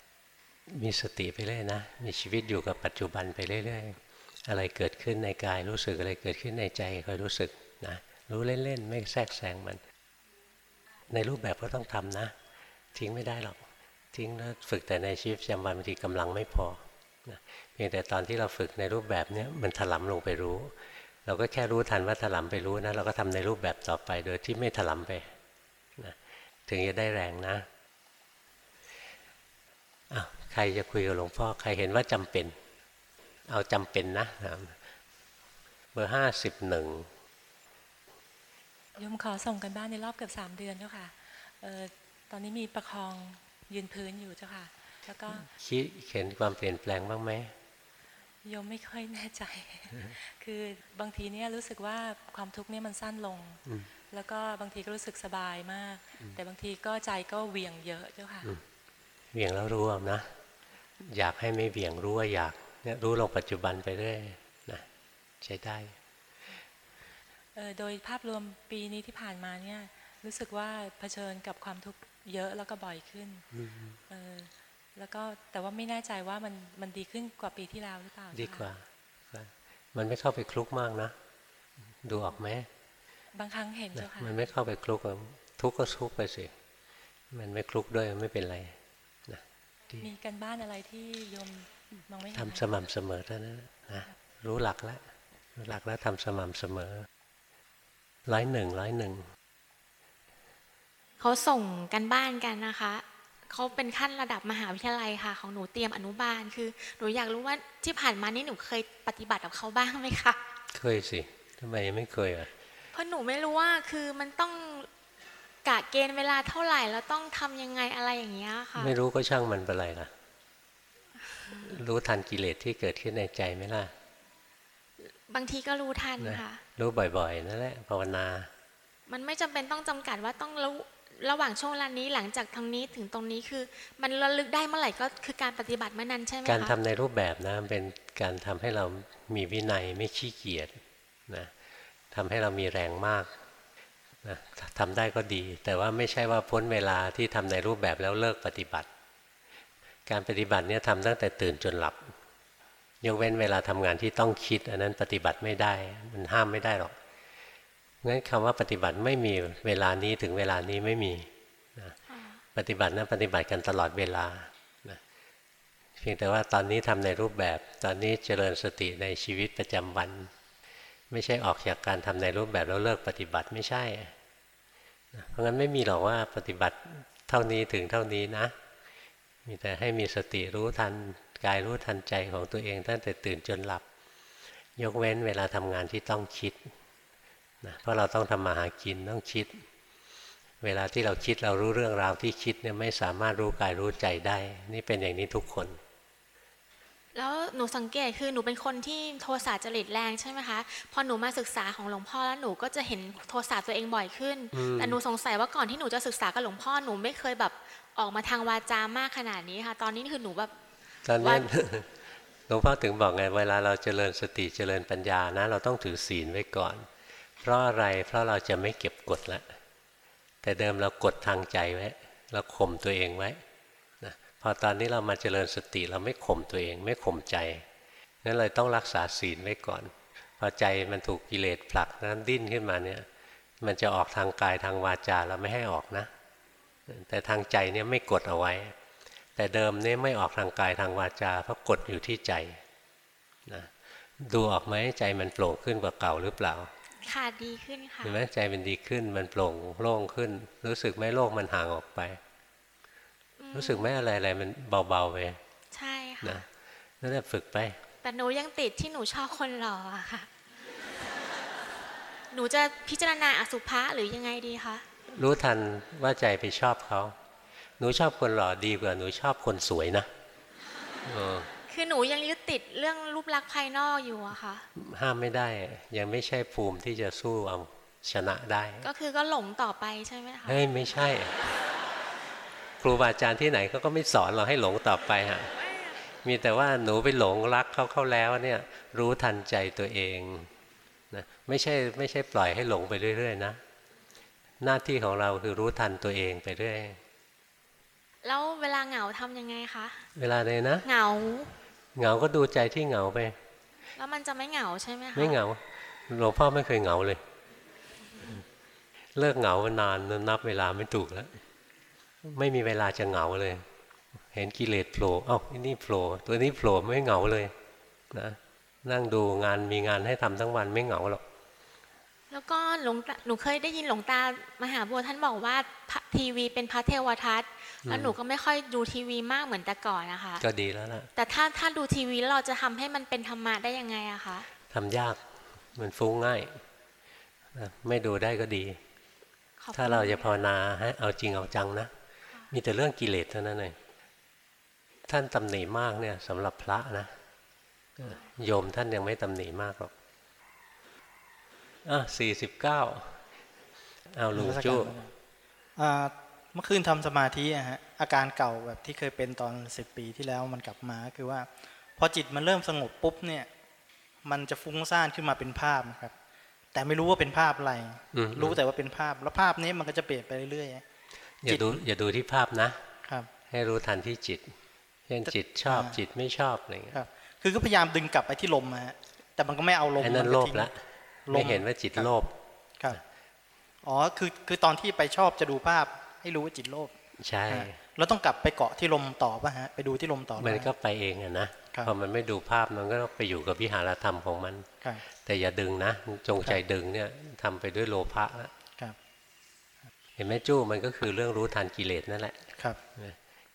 มีสติไปเรื่อยนะ มีชีวิตอยู่กับปัจจุบันไปเรื่อยๆ อะไรเกิดขึ้นในกายรู้สึกอะไรเกิดขึ้นในใจคอยรู้สึกนะรู้เล่นๆไม่แทรกแซงมัน ในรูปแบบก็ต้องทำนะ ทิ้งไม่ได้หรอกทิ้งแล้วฝึกแต่ในชีวิตประจำวันบางทีกำลังไม่พอนะเพียงแต่ตอนที่เราฝึกในรูปแบบเนี้ยมันถลำลงไปรู้ เราก็แค่รู้ทันว่าถลำไปรู้นะเราก็ทำในรูปแบบต่อไปโดยที่ไม่ถลำไปนะถึงจะได้แรงนะอ้าวใครจะคุยกับหลวงพ่อใครเห็นว่าจำเป็น เอาจำเป็นนะ เบอร์ห้าสิบหนึ่งโยมขอส่งกันบ้านในรอบเกือบสามเดือนเจ้าค่ะเอ่อตอนนี้มีประคองยืนพื้นอยู่เจ้าค่ะ แล้วก็คิดเห็นความเปลี่ยนแปลงบ้างไหมโยมไม่ค่อยแน่ใจ คือบางทีเนี่ยรู้สึกว่าความทุกข์เนี่ยมันสั้นลงอืมแล้วก็บางทีก็รู้สึกสบายมาก แต่บางทีก็ใจก็เหวี่ยงเยอะเจ้าค่ะเบี่ยงแล้วรู้เอานะ อยากให้ไม่เบี่ยงรู้ว่าอยาก เนี่ยรู้ลงปัจจุบันไปเรื่อยนะใช้ได้เอ่อโดยภาพรวมปีนี้ที่ผ่านมาเนี่ยรู้สึกว่าเผชิญกับความทุกข์เยอะแล้วก็บ่อยขึ้นเอ่อแล้วก็แต่ว่าไม่แน่ใจว่ามันมันดีขึ้นกว่าปีที่แล้วหรือเปล่า ดีเจ้กว่า มันไม่เข้าไปคลุกมากนะ ดูออกไหมบางครั้งเห็นนะเจ้าค่ะมันไม่เข้าไปคลุกอะทุกข์ก็ทุกข์ไปสิมันไม่คลุกด้วยไม่เป็นไรนะดีมีกันบ้านอะไรที่โยมมองไม่เห็น ทำสม่ำเสมอเท่านั้นนะรู้หลักแล้วรู้หลักแล้วทำสม่ำเสมอร้อยหนึ่งร้อยหนึ่งเขาส่งกันบ้านกันนะคะเขาเป็นขั้นระดับมหาวิทยาลัยค่ะ ของหนูเตรียมอนุบาลคือหนูอยากรู้ว่าที่ผ่านมานี่หนูเคยปฏิบัติกับเขาบ้างไหมคะเคยสิทำไมยังไม่เคยอะเพราะหนูไม่รู้ว่าคือมันต้องกะเกณฑ์เวลาเท่าไหร่แล้วต้องทำยังไงอะไรอย่างเงี้ยค่ะ ไม่รู้ก็ช่างมันเป็นไรล่ะ รู้ทันกิเลสที่เกิดขึ้นในใจไหมล่ะ บางทีก็รู้ทันนะค่ะ รู้บ่อยๆนั่นแหละภาวนา มันไม่จำเป็นต้องจำกัดว่าต้องรู้ระหว่างช่วงเวลานี้หลังจากทางนี้ถึงตรงนี้คือ มันระลึกได้เมื่อไหร่ก็คือการปฏิบัติเมื่อนั้นใช่ไหมคะการทำในรูปแบบนะเป็นการทำให้เรามีวินัยไม่ขี้เกียจนะทำให้เรามีแรงมากนะทำได้ก็ดี แต่ว่าไม่ใช่ว่าพ้นเวลาที่ทำในรูปแบบแล้วเลิกปฏิบัติ การปฏิบัติเนี่ยทำตั้งแต่ตื่นจนหลับ ยกเว้นเวลาทำงานที่ต้องคิด อันนั้นปฏิบัติไม่ได้ มันห้ามไม่ได้หรอกงั้นคำว่าปฏิบัติไม่มีเวลานี้ถึงเวลานี้ไม่มีนะปฏิบัตินะปฏิบัติกันตลอดเวลานะเพียงแต่ว่าตอนนี้ทำในรูปแบบ ตอนนี้เจริญสติในชีวิตประจำวัน ไม่ใช่ออกจากการทำในรูปแบบแล้วเลิกปฏิบัติไม่ใช่ เพราะงั้นไม่มีหรอกว่าปฏิบัติเท่านี้ถึงเท่านี้นะ มีแต่ให้มีสติรู้ทันกายรู้ทันใจของตัวเอง ตั้งแต่ตื่นจนหลับ ยกเว้นเวลาทำงานที่ต้องคิดนะเพราะเราต้องทำมาหากินต้องคิด เวลาที่เราคิดเรารู้เรื่องราวที่คิดเนี่ยไม่สามารถรู้กายรู้ใจได้ นี่เป็นอย่างนี้ทุกคน แล้วหนูสังเกตคือหนูเป็นคนที่โทสะจริตแรงใช่ไหมคะพอหนูมาศึกษาของหลวงพ่อแล้วหนูก็จะเห็นโทสะตัวเองบ่อยขึ้นอืมแต่หนูสงสัยว่าก่อนที่หนูจะศึกษากับหลวงพ่อหนูไม่เคยแบบ ออกมาทางวาจามากขนาดนี้ค่ะ ตอนนี้คือหนูแบบตอนนี้ว่าหลวงพ่อถึงบอกไงเวลาเราเจริญสติเจริญปัญญานะ เราต้องถือศีลไว้ก่อน เพราะอะไรเพราะเราจะไม่เก็บกดแล้วแต่เดิมเรากดทางใจไว้ เราข่มตัวเองไว้นะพอตอนนี้เรามาเจริญสติเราไม่ข่มตัวเอง ไม่ข่มใจนั้นเลยต้องรักษาศีลไว้ก่อน พอใจมันถูกกิเลสผลักนั้นดิ้นขึ้นมาเนี่ย มันจะออกทางกายทางวาจาเราไม่ให้ออกนะ แต่ทางใจเนี่ยไม่กดเอาไว้ แต่เดิมเนี่ยไม่ออกทางกายทางวาจาเพราะกดอยู่ที่ใจนะดูออกไหมใจมันโปร่งขึ้นกว่าเก่าหรือเปล่าขาดดีขึ้นค่ะเห็นไหมใจมันดีขึ้นมันโปร่งโล่งขึ้น รู้สึกไหมโลกมันห่างออกไป รู้สึกไหมอะไรอะไรมันเบาๆไปใช่ค่ะนะนั่นแหละฝึกไป แต่หนูยังติดที่หนูชอบคนหล่ออะค่ะ หนูจะพิจารณาอสุภะหรือยังไงดีคะ รู้ทันว่าใจไปชอบเขาหนูชอบคนหล่อดีกว่าหนูชอบคนสวยนะเออคือหนูยังยึดติดเรื่องรูปลักษณ์ภายนอกอยู่อะค่ะ ห้ามไม่ได้ยังไม่ใช่ภูมิที่จะสู้เอาชนะได้ ก็คือก็หลงต่อไปใช่ไหมคะเฮ้ยไม่ใช่ ครูบาอาจารย์ที่ไหนเขาก็ไม่สอนเราให้หลงต่อไปฮะมีแต่ว่าหนูไปหลงรักเขาเขาแล้วเนี่ยรู้ทันใจตัวเองนะไม่ใช่ไม่ใช่ปล่อยให้หลงไปเรื่อย ๆ นะ หน้าที่ของเราคือรู้ทันตัวเองไปเรื่อยแล้วเวลาเหงาทำยังไงคะ เวลาเลยนะ เหงา เหงาก็ดูใจที่เหงาไป แล้วมันจะไม่เหงาใช่ไหมคะ ไม่เหงา หลวงพ่อไม่เคยเหงาเลย เลิกเหงามานานนับเวลาไม่ถูกแล้ว ไม่มีเวลาจะเหงาเลย เห็นกิเลสโผล่เอ้าอันนี่โผล่ตัวนี้โผล่ไม่เหงาเลยนะ นั่งดูงานมีงานให้ทำทั้งวันไม่เหงาหรอก แล้วก็หลวงตาหนูเคยได้ยินหลวงตามหาบัวท่านบอกว่าพระทีวีเป็นพระเทวทัศน์แล้วหนูก็ไม่ค่อยดูทีวีมากเหมือนแต่ก่อนนะคะก็ดีแล้วล่ะแต่ถ้าถ้าดูทีวีแล้วเราจะทำให้มันเป็นธรรมะได้ยังไงอะคะทำยากมันฟุ้งง่ายนะไม่ดูได้ก็ดีขอบคุณถ้าเราจะภาวนาให้เอาจริงเอาจังนะ มีแต่เรื่องกิเลสเท่านั้นเลยท่านตำหนิมากเนี่ยสำหรับพระนะเออโยมท่านยังไม่ตำหนิมากหรอก อะสี่สิบเก้าเอาลุงจู้อ่าเมื่อคืนทำสมาธิอะฮะอาการเก่าแบบที่เคยเป็นตอนสิบปีที่แล้วมันกลับมาก็คือว่า พอจิตมันเริ่มสงบปุ๊บเนี่ย มันจะฟุ้งซ่านขึ้นมาเป็นภาพนะครับ แต่ไม่รู้ว่าเป็นภาพอะไรอืมรู้แต่ว่าเป็นภาพ แล้วภาพนี้มันก็จะเปลี่ยนไปเรื่อยอย่าดูอย่าดูที่ภาพนะๆครับ ให้รู้ทันที่จิตเช่นจิตชอบอ่าจิตไม่ชอบอะไรเงี้ยครับคือก็พยายามดึงกลับไปที่ลมอะฮะแต่มันก็ไม่เอาลมไอ้นั่นมัโลก็ภทิ้งละล ไม่เห็นว่าจิตโลภครับอ๋อคือคือตอนที่ไปชอบจะดูภาพ ให้รู้ว่าจิตโลภใช่ฮะแล้วต้องกลับไปเกาะที่ลมต่อป่ะฮะไปดูที่ลมต่อมันป่ะก็ไปเองอะนะครับพอมันไม่ดูภาพมันก็ไปอยู่กับวิหารธรรมของมันครับแต่อย่าดึงนะจงใจดึงเนี่ยทำไปด้วยโลภะแล้วครับเห็นไหมจู้มันก็คือเรื่องรู้ทันกิเลสนั่นแหละครับ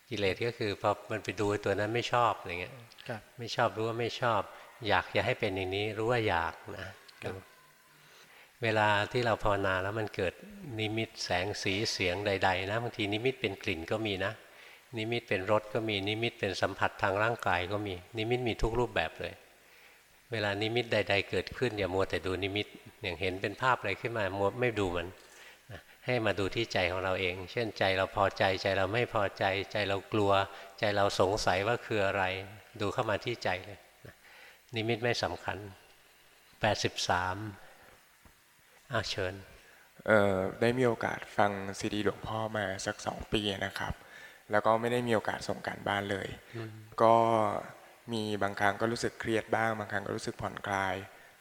กิเลสก็คือพอมันไปดูไอ้ตัวนั้นไม่ชอบอะไรเงี้ยครับไม่ชอบรู้ว่าไม่ชอบ อยากอย่าให้เป็นอย่างนี้รู้ว่าอยากนะครับ เวลาที่เราภาวนาแล้วมันเกิดนิมิตแสงสีเสียงใด ๆ นะบางทีนิมิตเป็นกลิ่นก็มีนะ นิมิตเป็นรสก็มีนิมิตเป็นสัมผัสทางร่างกายก็มี นิมิตมีทุกรูปแบบเลย เวลานิมิตใด ๆ เกิดขึ้นอย่ามัวแต่ดูนิมิตอย่างเห็นเป็นภาพอะไรขึ้นมามัวไปดูมันนะให้มาดูที่ใจของเราเอง เช่นใจเราพอใจใจเราไม่พอใจ ใจเรากลัว ใจเราสงสัยว่าคืออะไร ดูเข้ามาที่ใจเลยนะนิมิตไม่สำคัญ 83 อ้าวเชิญเอ่อได้มีโอกาสฟังซีดีหลวงพ่อมาสักสองปีนะครับ แล้วก็ไม่ได้มีโอกาสส่งการบ้านเลย ก็มีบางครั้งก็รู้สึกเครียดบ้าง บางครั้งก็รู้สึกผ่อนคลาย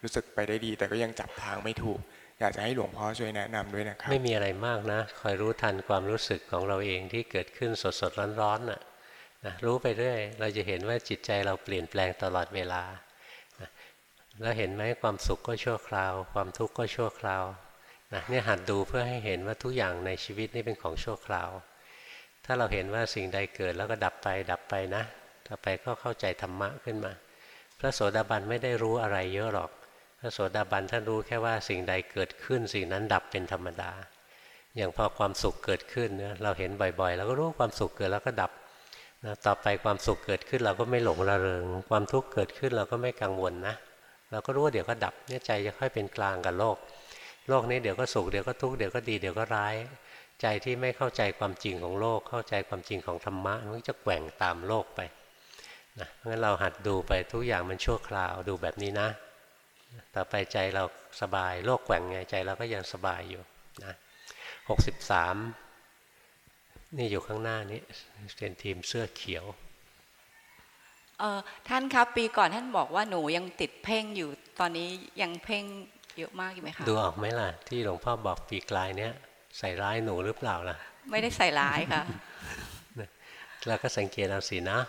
รู้สึกไปได้ดี แต่ก็ยังจับทางไม่ถูก อยากจะให้หลวงพ่อช่วยแนะนำด้วยนะครับ ไม่มีอะไรมากนะ คอยรู้ทันความรู้สึกของเราเองที่เกิดขึ้นสดสดร้อนร้อนๆน่ะนะรู้ไปเรื่อยเราจะเห็นว่าจิตใจเราเปลี่ยนแปลงตลอดเวลานะ แล้วเห็นไหมความสุขก็ชั่วคราว ความทุกข์ก็ชั่วคราวนะเนี่ยหัดดูเพื่อให้เห็นว่าทุกอย่างในชีวิตนี่เป็นของชั่วคราว ถ้าเราเห็นว่าสิ่งใดเกิดแล้วก็ดับไปดับไปนะต่อไปก็เข้าใจธรรมะขึ้นมา พระโสดาบันไม่ได้รู้อะไรเยอะหรอก พระโสดาบันท่านรู้แค่ว่าสิ่งใดเกิดขึ้น สิ่งนั้นดับเป็นธรรมดา อย่างพอความสุขเกิดขึ้นเนี่ยเราเห็นบ่อยๆเราก็รู้ความสุขเกิดแล้วก็ดับนะต่อไปความสุขเกิดขึ้นเราก็ไม่หลงระเริง ความทุกข์เกิดขึ้นเราก็ไม่กังวลนะ เราก็รู้ว่าเดี๋ยวก็ดับเนี่ยใจจะค่อยเป็นกลางกับโลก โลกนี้เดี๋ยวก็สุขเดี๋ยวก็ทุกข์เดี๋ยวก็ดีเดี๋ยวก็ร้าย ใจที่ไม่เข้าใจความจริงของโลก เข้าใจความจริงของธรรมะมันก็จะแกว่งตามโลกไปนะเพราะงั้นเราหัดดูไปทุกอย่างมันชั่วคราวดูแบบนี้นะ ต่อไปใจเราสบายโลกแกว่งไงใจเราก็ยังสบายอยู่นะหกสิบสามนี่อยู่ข้างหน้านี้เป็นทีมเสื้อเขียว เออท่านครับปีก่อนท่านบอกว่าหนูยังติดเพ่งอยู่ตอนนี้ยังเพ่งเยอะมากอยู่ไหมคะดูออกไหมล่ะ ที่หลวงพ่อบอกปีกลายเนี้ยใส่ร้ายหนูหรือเปล่าล่ะ ไม่ได้ใส่ร้ายค่ะเราก็สังเกตเอาสินะ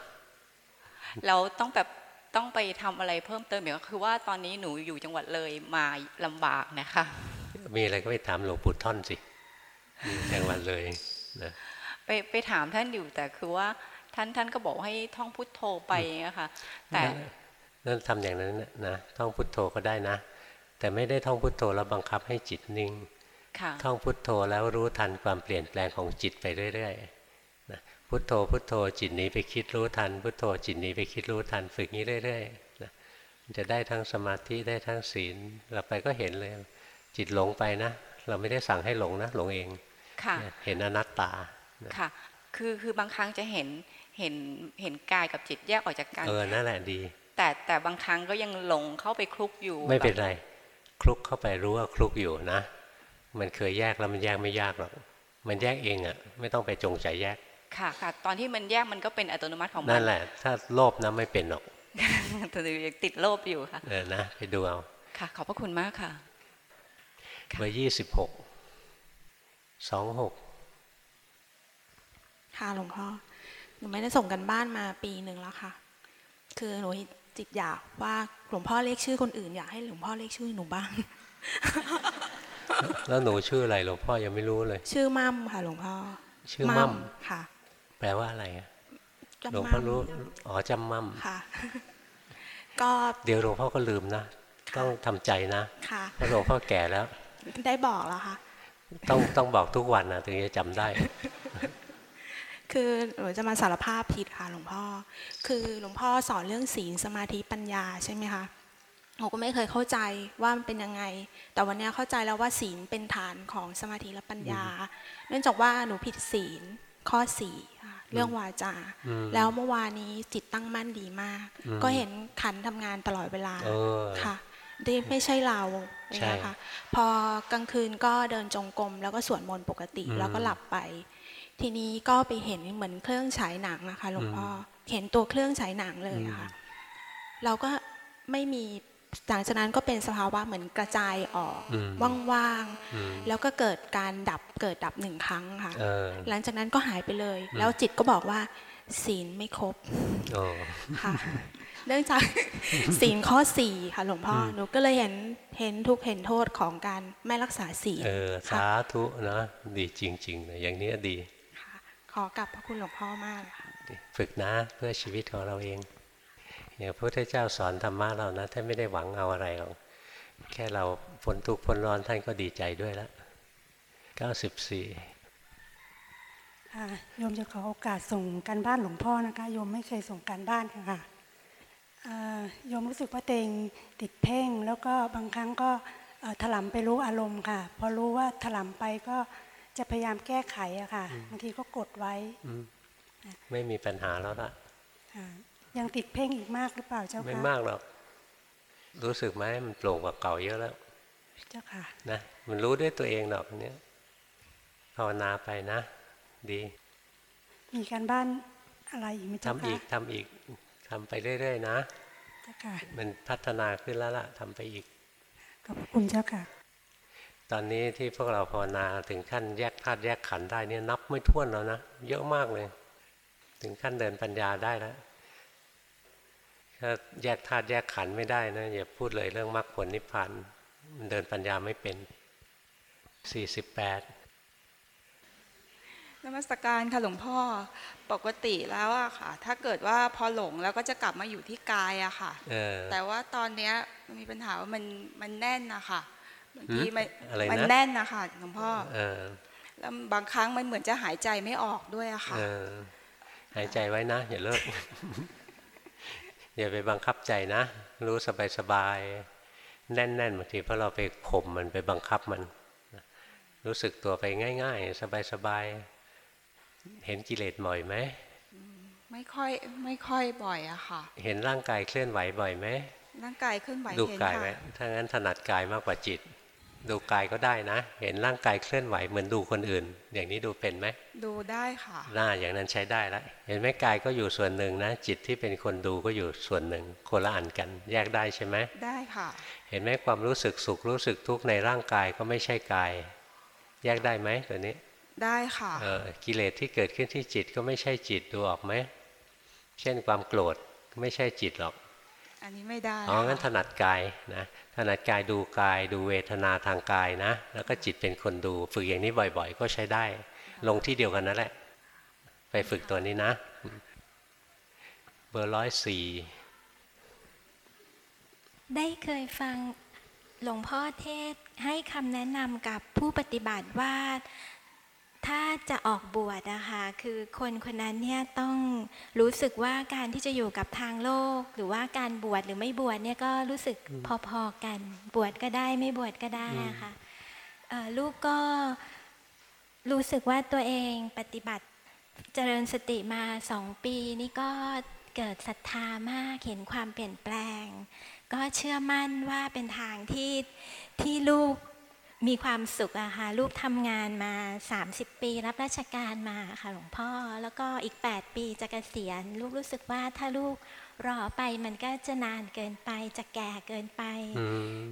เราต้องแบบต้องไปทำอะไรเพิ่มเติมอีกก็คือว่าตอนนี้หนูอยู่จังหวัดเลยมาลำบากนะคะ มีอะไรก็ไปถามหลวงปู่ท่อนสิจังหวัดเลยนะไปไปถามท่านอยู่แต่คือว่า ท่านท่านก็บอกให้ท่องพุทโธไปนะคะแต่นั่นทำอย่างนั้นน่ะนะท่องพุทโธก็ได้นะ แต่ไม่ได้ท่องพุทโธแล้วบังคับให้จิตนิ่งค่ะท่องพุทโธแล้วรู้ทันความเปลี่ยนแปลงของจิตไปเรื่อยๆนะพุทโธพุทโธจิตหนี้ไปคิดรู้ทัน พุทโธจิตหนี้ไปคิดรู้ทันฝึกนี้เรื่อยๆนะมันจะได้ทั้งสมาธิได้ทั้งศีลเราไปก็เห็นเลย จิตหลงไปนะ เราไม่ได้สั่งให้หลงนะ หลงเองค่ะนะเห็นอนัตตานะค่ะคือคือบางครั้งจะเห็น เห็นเห็นกายกับจิตแยกออกจากกันเออนั่นแหละดี แต่แต่บางครั้งก็ยังหลงเข้าไปคลุกอยู่ ไม่เป็นแบบไร คลุกเข้าไปรู้ว่าคลุกอยู่นะ มันเคยแยกแล้วมันแยกไม่ยากหรอกมันแยกเองอะ่ะ ไม่ต้องไปจงใจแยก ค่ะค่ะ ตอนที่มันแยกมันก็เป็นอัตโนมัติของมันั่นแหละ ถ้าโลภนะไม่เป็นหรอกแต่หนูยังติดโลภอยู่ค่ะ เออนะไปดูเอาค่ะ ขอบพระคุณมากค่ะเบอร์ยี่สิบหกสองหกค่ะหลวงพ่อห นูไม่ได้ส่งกันบ้านมาปีหนึ่งแล้วค่ะ คือหนูจิตอยากว่าหลวงพ่อเรียกชื่อคนอื่น อยากให้หลวงพ่อเรียกชื่อหนูบ้าง แล้วหนูชื่ออะไรหลวงพ่อยังไม่รู้เลย ชื่อมั่มค่ะ หลวงพ่อ ชื่อมั่มค่ะ แปลว่าอะไรอะจำหลวงมั่พ่อมรู้ อ๋อจำมั่มค่ะ ก็เดี๋ยวหลวงพ่อก็ลืมนะ ต้องทำใจนะค่ะเพราะหลวงพ่อแก่แล้ว ได้บอกแล้วค่ะ ต้องต้องบอกทุกวันนะถึงจะจำได้ คือหนูจะมาสารภาพผิดค่ะหลวงพ่อ คือหลวงพ่อสอนเรื่องศีลสมาธิปัญญาใช่ไหมคะหนูก็ไม่เคยเข้าใจว่ามันเป็นยังไง แต่วันนี้เข้าใจแล้วว่าศีลเป็นฐานของสมาธิและปัญญา เนื่องจากว่าหนูผิดศีลข้อสี่ค่ะเรื่องวาจาอืมแล้วเมื่อวานนี้จิตตั้งมั่นดีมากอืมก็เห็นขันทำงานตลอดเวลาเออค่ะได้ไม่ใช่เราใช่นะคะพอกลางคืนก็เดินจงกรมแล้วก็สวดมนต์ปกติอืมแล้วก็หลับไป ทีนี้ก็ไปเห็นเหมือนเครื่องฉายหนังนะคะหลวงพ่ออเห็นตัวเครื่องฉายหนังเลยอะค่ะเราก็ไม่มีหลังจากนั้นก็เป็นสภาวะเหมือนกระจายออกอืมว่างอืมๆแล้วก็เกิดการดับเกิดดับหนึ่งครั้งค่ะเออหลังจากนั้นก็หายไปเลยอืมแล้วจิตก็บอกว่า ศีลไม่ครบโอ้ค่ะเนื่องจากศีลข้อสี่ค่ะหลวงพ่ออมหนูก็เลยเห็นเห็นทุกข์เห็นโทษของการไม่รักษาศีลเออค่ะสาธุนะดีจริงๆเลยอย่างนี้ดี ขอกลับพระคุณหลวงพ่อมากเลยค่ะฝึกนะเพื่อชีวิตของเราเองอย่างพระพุทธเจ้าสอนธรรมะเรานะท่านไม่ได้หวังเอาอะไรหรอกแค่เราพ้นทุกข์พ้นร้อนท่านก็ดีใจด้วยแล้ว94ค่ะโยมจะขอโอกาสส่งการบ้านหลวงพ่อนะคะโยมไม่เคยส่งการบ้านค่ะเอ่อโยมรู้สึกว่าตัวเองติดเพ่ง แล้วก็บางครั้งก็เอ่อถลำไปรู้อารมณ์ค่ะ พอรู้ว่าถลำไปก็ จะพยายามแก้ไขอะค่ะบางทีก็กดไว้อืมไม่มีปัญหาแล้วละค่ะยังติดเพ่งอีกมากหรือเปล่าเจ้าไม่ค่ะมากหรอก รู้สึกไหมมันโปร่งกว่าเก่าเยอะแล้ว เจ้าค่ะนะมันรู้ด้วยตัวเองหรอกอันเนี้ยภาวนาไปนะ ดี มีการบ้านอะไรอีกไหมทำเจ้าอีค่ะกทำอีกทำไปเรื่อยๆนะ เจ้าค่ะ มันพัฒนาขึ้นแล้วล่ะทำไปอีกขอบพระคุณเจ้าค่ะ ตอนนี้ที่พวกเราภาวนาถึงขั้นแยกธาตุแยกขันธ์ได้เนี่ยนับไม่ถ้วนแล้วนะเยอะมากเลย ถึงขั้นเดินปัญญาได้แล้วถ้าแยกธาตุแยกขันธ์ไม่ได้นะอย่าพูดเลยเรื่องมรรคผลนิพพานมันเดินปัญญาไม่เป็น48นมัสการค่ะหลวงพ่อปกติแล้วอะค่ะ ถ้าเกิดว่าพอหลงแล้วก็จะกลับมาอยู่ที่กายอะค่ะเออแต่ว่าตอนเนี้ยมันมีปัญหาว่ามันมันแน่นนะคะ บางทีหืมมันอะไรนะมันแน่นนะคะหลวงพ่อเออแล้วบางครั้งมันเหมือนจะหายใจไม่ออกด้วยอะค่ะเออหายใจไว้นะ อย่าเลิกอย่าไปบังคับใจนะ รู้สบายสบายๆแน่นๆบางทีเพราะเราไปข่มมันไปบังคับมัน รู้สึกตัวไปง่าย ๆ สบายๆเห็นกิเลสบ่อยไหมไม่ค่อยไม่ค่อยบ่อยอะค่ะ เห็นร่างกายเคลื่อนไหวบ่อยไหมร่างกายเคลื่อนไหวดูเห็นกายค่ะไว้ถ้างั้นถนัดกายมากกว่าจิต ดูกายก็ได้นะ เห็นร่างกายเคลื่อนไหวเหมือนดูคนอื่น อย่างนี้ดูเป็นไหมดูได้ค่ะหน้าอย่างนั้นใช้ได้แล้วเห็นไหมกายก็อยู่ส่วนหนึ่งนะ จิตที่เป็นคนดูก็อยู่ส่วนหนึ่งคนละอันกัน แยกได้ใช่ไหมได้ค่ะ เห็นไหมความรู้สึกสุขรู้สึกทุกข์ในร่างกายก็ไม่ใช่กาย แยกได้ไหมตัวนี้ ได้ค่ะเออกิเลสที่เกิดขึ้นที่จิตก็ไม่ใช่จิตดูออกไหมเช่นความโกรธไม่ใช่จิตหรอก อันนี้ไม่ได้อ๋อค่ะงั้นถนัดกายนะถนัดกายดูกายดูเวทนาทางกายนะ แล้วก็จิตเป็นคนดูฝึกอย่างนี้บ่อย ๆ ก็ใช้ได้ ลงที่เดียวกันนั่นแหละ ไปฝึกตัวนี้นะ เบอร์ร้อยสี่ได้เคยฟังหลวงพ่อเทศน์ให้คำแนะนำกับผู้ปฏิบัติว่า ถ้าจะออกบวชนะคะคือคนคนนั้นเนี่ยต้องรู้สึกว่าการที่จะอยู่กับทางโลก หรือว่าการบวชหรือไม่บวชเนี่ยก็รู้สึกพอๆกัน บวชก็ได้ไม่บวชก็ได้อะค่ะเอ่อลูกก็รู้สึกว่าตัวเองปฏิบัติเจริญสติมาสองปีนี่ก็เกิดศรัทธามากเห็นความเปลี่ยนแปลง ก็เชื่อมั่นว่าเป็นทางที่ที่ลูก มีความสุขอะค่ะลูกทำงานมา 30 ปี รับราชการมาค่ะหลวงพ่อ แล้วก็อีก 8 ปีจะเกษียณ ลูกรู้สึกว่าถ้าลูกรอไปมันก็จะนานเกินไป จะแก่เกินไปอืม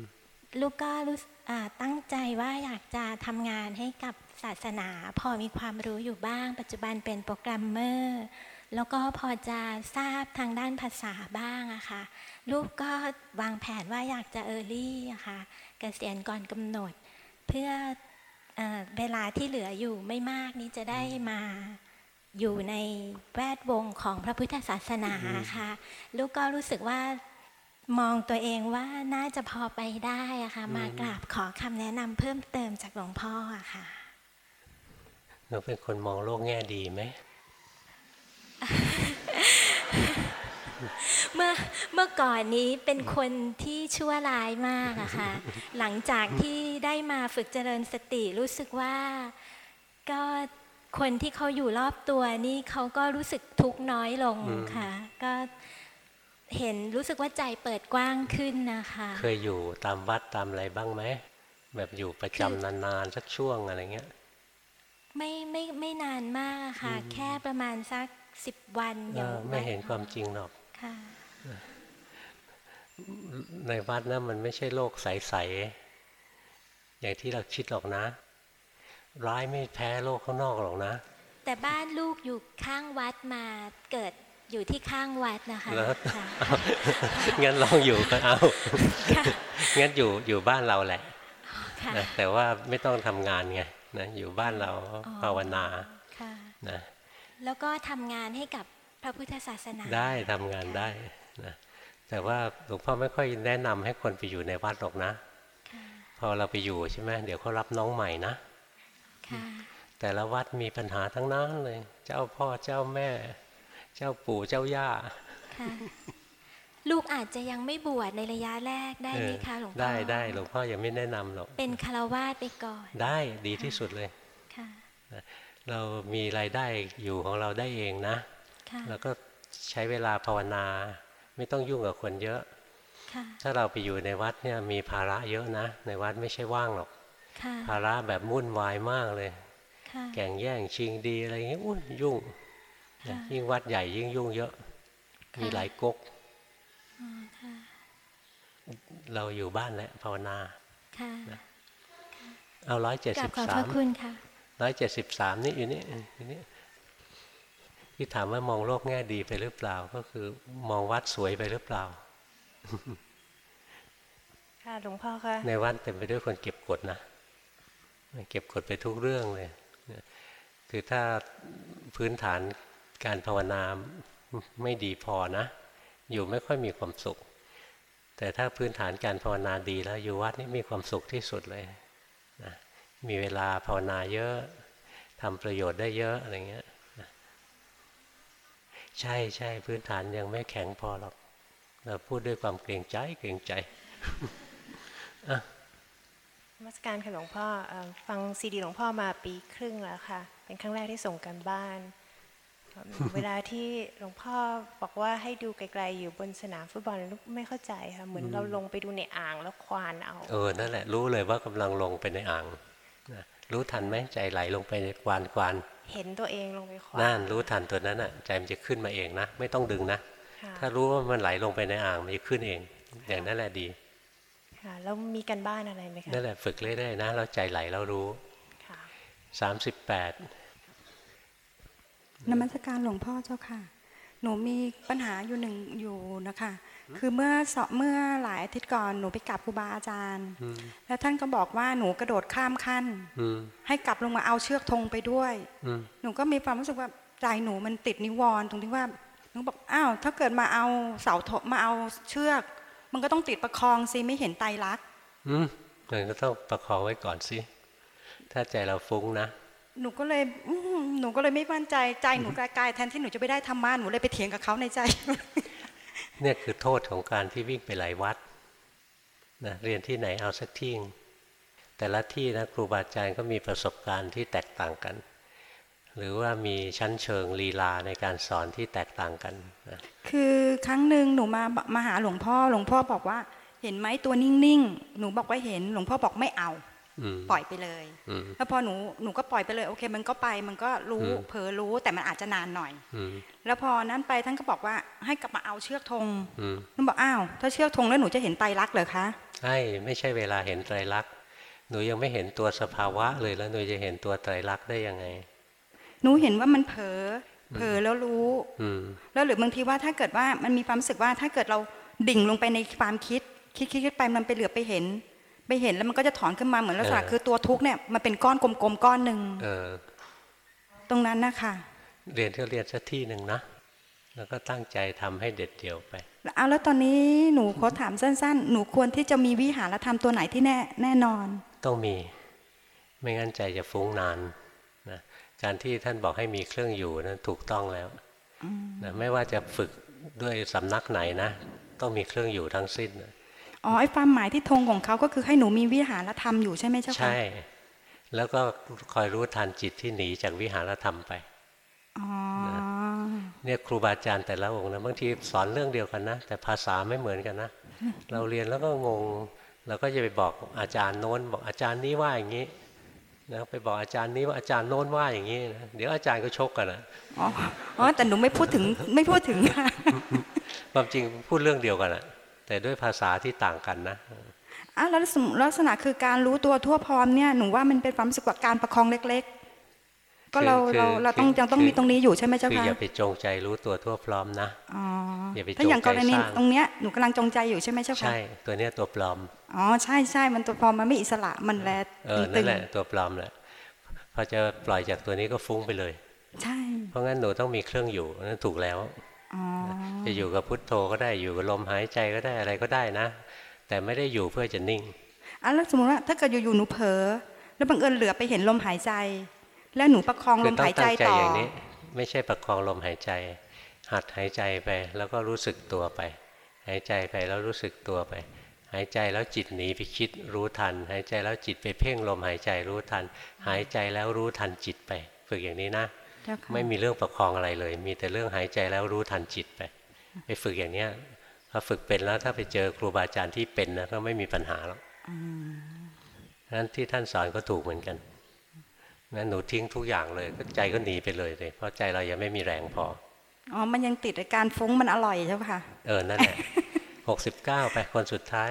ลูกก็รู้สึกอ่าตั้งใจว่าอยากจะทำงานให้กับศาสนา พอมีความรู้อยู่บ้าง ปัจจุบันเป็นโปรแกรมเมอร์ แล้วก็พอจะทราบทางด้านภาษาบ้างอะค่ะ ลูกก็วางแผนว่าอยากจะเออร์ลี่อะค่ะเกษียณก่อนกำหนด เพื่อเออเวลาที่เหลืออยู่ไม่มากนี้จะได้มาอยู่ในแวดวงของพระพุทธศาสนาค่ะ ลูกก็รู้สึกว่ามองตัวเองว่าน่าจะพอไปได้อะค่ะ มากราบขอคำแนะนำเพิ่มเติมจากหลวงพ่ออะค่ะเราเป็นคนมองโลกแง่ดีไหม เมื่อเมื่อก่อนนี้เป็นคนที่ชั่วร้ายมากอะค่ะ หลังจากที่ได้มาฝึกเจริญสติรู้สึกว่าก็คนที่เขาอยู่รอบตัวนี่เขาก็รู้สึกทุกข์น้อยลงอืมค่ะ ก็เห็นรู้สึกว่าใจเปิดกว้างขึ้นนะคะ เคยอยู่ตามวัดตามอะไรบ้างไหมแบบอยู่ประจำนานๆสักช่วงอะไรเงี้ยไม่ไม่ไม่นานมากอะค่ะ แค่ประมาณสักสิบวันเออย่างอไม่เห็นความจริงหรอก ค่ะ ในวัดนะมันไม่ใช่โลกใสๆอย่างที่เราคิดหรอกนะ ร้ายไม่แพ้โลกข้างนอกหรอกนะ แต่บ้านลูกอยู่ข้างวัดมาเกิดอยู่ที่ข้างวัดนะคะแล้วค่ะงั้นลองอยู่ก็เอางั้นอยู่อยู่บ้านเราแหละค่ะนะแต่ว่าไม่ต้องทำงานไงนะอยู่บ้านเราภาวนาค่ะนะแล้วก็ทำงานให้กับ พระพุทธศาสนา ได้ทำงานได้นะแต่ว่าหลวงพ่อไม่ค่อยแนะนำให้คนไปอยู่ในวัดหรอกนะ พอเราไปอยู่ใช่ไหมเดี๋ยวเขารับน้องใหม่นะค่ะแต่ละวัดมีปัญหาทั้งนั้นเลย เจ้าพ่อเจ้าแม่ เจ้าปู่เจ้าย่าค่ะลูกอาจจะยังไม่บวชในระยะแรกได้ไหมเออคะหลวงพ่อได้ได้หลวงพ่อยังไม่แนะนำหรอกเป็นคารวาสไปก่อน ได้ดีที่สุดเลยค่ะเรามีรายได้อยู่ของเราได้เองนะค่ะ แล้วก็ใช้เวลาภาวนา ไม่ต้องยุ่งกับคนเยอะค่ะถ้าเราไปอยู่ในวัดเนี่ยมีภาระเยอะนะ ในวัดไม่ใช่ว่างหรอกค่ะภาระแบบมุ่นวายมากเลยค่ะแข่งแย่งชิงดีอะไรอย่างเงี้ยอุ้ยยุ่งค่ะยิ่งวัดใหญ่ยิ่งยุ่งเยอะ มีหลายก๊กอ๋อค่ะเราอยู่บ้านแหละภาวนาค่ะเอาร้อยเจ็ดกราสิบบขอบพสามระคุณค่ะร้อยเจ็ดสิบสามนี่อยู่นี่อยู่นี่ ที่ถามว่ามองโลกแง่ดีไปหรือเปล่า ก็คือมองวัดสวยไปหรือเปล่า ค่ะหลวงพ่อคะในวัดเต็มไปด้วยคนเก็บกดนะเก็บกดไปทุกเรื่องเลยคือถ้าพื้นฐานการภาวนาไม่ดีพอนะ อยู่ไม่ค่อยมีความสุข แต่ถ้าพื้นฐานการภาวนาดีแล้วอยู่วัดนี่มีความสุขที่สุดเลยนะมีเวลาภาวนาเยอะทำประโยชน์ได้เยอะอะไรเงี้ยนะ ใช่ใช่พื้นฐานยังไม่แข็งพอหรอกเราพูดด้วยความเกรงใจเกรงใจอะนมัสการค่ะหลวงพ่อเอ่อฟังซีดีหลวงพ่อมาปีครึ่งแล้วค่ะ เป็นครั้งแรกที่ส่งกันบ้านเอ่อเวลาที่หลวงพ่อบอกว่าให้ดูไกลๆอยู่บนสนามฟุตบอลลูกไม่เข้าใจค่ะเหมือนเราลงไปดูในอ่างแล้วควานเอา เออนั่นแหละรู้เลยว่ากำลังลงไปในอ่างนะรู้ทันไหมใจไหลลงไปในกวานกวาน เห็นตัวเองลงไปควานนั่นรู้ทันตัวนั้นอะใจมันจะขึ้นมาเองนะ ไม่ต้องดึงนะค่ะถ้ารู้ว่ามันไหลลงไปในอ่างมันจะขึ้นเอง อย่างนั้นแหละดีค่ะแล้วมีกันบ้านอะไรไหมคะนั่นแหละฝึกเรื่อยๆนะแล้วใจไหลแล้วรู้ค่ะสามสิบแปดนมัสการหลวงพ่อเจ้าค่ะ หนูมีปัญหาอยู่หนึ่งอยู่นะคะ คือเมื่อสอบเมื่อหลายอาทิตย์ก่อนหนูไปกราบครูบาอาจารย์ แล้วท่านก็บอกว่าหนูกระโดดข้ามขั้นอืมให้กลับลงมาเอาเชือกธงไปด้วยอืมหนูก็มีความรู้สึกว่าใจหนูมันติดนิวรณ์ตรงที่ว่าหนูบอกอ้าวถ้าเกิดมาเอาเสาธงมาเอาเชือก มันก็ต้องติดประคองสิไม่เห็นไตรลักษณ์อืมมันก็ต้องประคองไว้ก่อนสิถ้าใจเราฟุ้งนะหนูก็เลยอืมหนูก็เลยไม่มั่นใจใจหนูกลายๆแทนที่หนูจะไปได้ธรรมะหนูเลยไปเถียงกับเขาในใจ เนี่ยคือโทษของการที่วิ่งไปหลายวัดนะเรียนที่ไหนเอาสักที่งแต่ละที่นะครูบาอาจารย์ก็มีประสบการณ์ที่แตกต่างกัน หรือว่ามีชั้นเชิงลีลาในการสอนที่แตกต่างกันนะคือครั้งหนึ่งหนูมามาหาหลวงพ่อหลวงพ่อบอกว่า เห็นไหมตัวนิ่งๆ หนูบอกว่าเห็นหลวงพ่อบอกไม่เอา ปล่อยไปเลยอืมแล้วพอหนูหนูก็ปล่อยไปเลยโอเค มันก็ไปมันก็รู้อืมเผลอรู้แต่มันอาจจะนานหน่อยอืมแล้วพอนั้นไปท่านก็บอกว่าให้กลับมาเอาเชือกธงอืมหนูบอกอ้าวถ้าเชือกธงแล้วหนูจะเห็นไตรลักษณ์เหรอคะใช่ไม่ใช่เวลาเห็นไตรลักษณ์หนูยังไม่เห็นตัวสภาวะเลยแล้วหนูจะเห็นตัวไตรลักษณ์ได้ยังไง หนูเห็นว่ามันเผลอเผลอแล้วรู้อืมแล้วหรือบางทีว่าถ้าเกิดว่ามันมีความรู้สึกว่าถ้าเกิดเราดิ่งลงไปในความคิด คิดคิดคิดไปมันไปเหลือไปเห็น ไปเห็นแล้วมันก็จะถอนขึ้นมาเหมือนลักษณะเออคือตัวทุกข์เนี่ยมันเป็นก้อนกลมๆก้อนหนึ่งเออตรงนั้นนะคะเรียนก็เรียนสักที่หนึ่งนะแล้วก็ตั้งใจทำให้เด็ดเดี่ยวไปแล้วเอาแล้วตอนนี้หนูขอถามสั้น ๆ หนูควรที่จะมีวิหารธรรมตัวไหนที่แน่แน่นอน ต้องมี ไม่งั้นใจจะฟุ้งนานนะการที่ท่านบอกให้มีเครื่องอยู่นั้นถูกต้องแล้วนะไม่ว่าจะฝึกด้วยสำนักไหนนะ ต้องมีเครื่องอยู่ทั้งสิ้นนะ อ๋อไอ้ความหมายที่ธงของเขาก็คือให้หนูมีวิหารธรรมอยู่ใช่ไหมเจ้าคะใช่ แล้วก็คอยรู้ทันจิตที่หนีจากวิหารธรรมไปอ๋อเนี่ยครูบาอาจารย์แต่ละองค์นะบางทีสอนเรื่องเดียวกันนะ แต่ภาษาไม่เหมือนกันนะ เราเรียนแล้วก็งงเราก็จะไปบอกอาจารย์โน้น บอกอาจารย์นี้ว่าอย่างนี้นะไปบอกอาจารย์นี้ว่าอาจารย์โน้นว่าอย่างนี้นะเดี๋ยวอาจารย์ก็ชกกันนะอ๋ออ๋อแต่หนูไม่พูดถึงไม่พูดถึงค่ะความจริงพูดเรื่องเดียวกันอะ แต่ด้วยภาษาที่ต่างกันนะอะแล้วลักษณะคือการรู้ตัวทั่วพร้อมเนี่ยหนูว่ามันเป็นความรู้สึกว่าการประคองเล็ก ๆ ก็เราคือเราเราต้องคือยังต้องคือมีตรงนี้อยู่ใช่ไหมเจ้าคือคะอย่าไปจงใจรู้ตัวทั่วพร้อมนะอ๋ออย่าไปถ้าอย่างจงใจกรณีสร้างตรงเนี้ยหนูกำลังจงใจอยู่ใช่ไหมเจ้าคะใช่ตัวเนี้ยตัวปลอมอ๋อใช่ใช่มันตัวพอมันไม่อิสระมันแลเออตึนั่งนแหละตัวปลอมแหละพอจะปล่อยจากตัวนี้ก็ฟุ้งไปเลยๆใช่ เพราะงั้นหนูต้องมีเครื่องอยู่นั่นถูกแล้วอ๋อ จะอยู่กับพุทโธก็ได้อยู่กับลมหายใจก็ได้อะไรก็ได้นะ แต่ไม่ได้อยู่เพื่อจะนิ่งอะแล้วสมมติว่าถ้าเกิดอยู่ๆหนูเผลอแล้วบังเอิญเหลือไปเห็นลมหายใจ แล้วหนูประคองคืลอมต้องหายใจตั้งใจต่ออย่างนี้ ไม่ใช่ประคองลมหายใจ หัดหายใจไปแล้วก็รู้สึกตัวไป หายใจไปแล้วรู้สึกตัวไป หายใจแล้วจิตหนีไปคิดรู้ทัน หายใจแล้วจิตไปเพ่งลมหายใจรู้ทัน หายใจแล้วรู้ทันจิตไป ฝึกอย่างนี้นะเจ้าค่ะ ไม่มีเรื่องประคองอะไรเลย มีแต่เรื่องหายใจแล้วรู้ทันจิตไปไปฝึกอย่างเนี้ยพอฝึกเป็นแล้วถ้าไปเจอครูบาอาจารย์ที่เป็นนะก็ไม่มีปัญหาหรอกอืมนั้นที่ท่านสอนก็ถูกเหมือนกันนั้นหนูทิ้งทุกอย่างเลย ก็ใจก็หนีไปเลยเลย เพราะใจเรายังไม่มีแรงพอ อ๋อ มันยังติดในการฟุ้งมันอร่อยใช่ไหมคะเออ นั่นแหละหกสิบเก้าไปคนสุดท้าย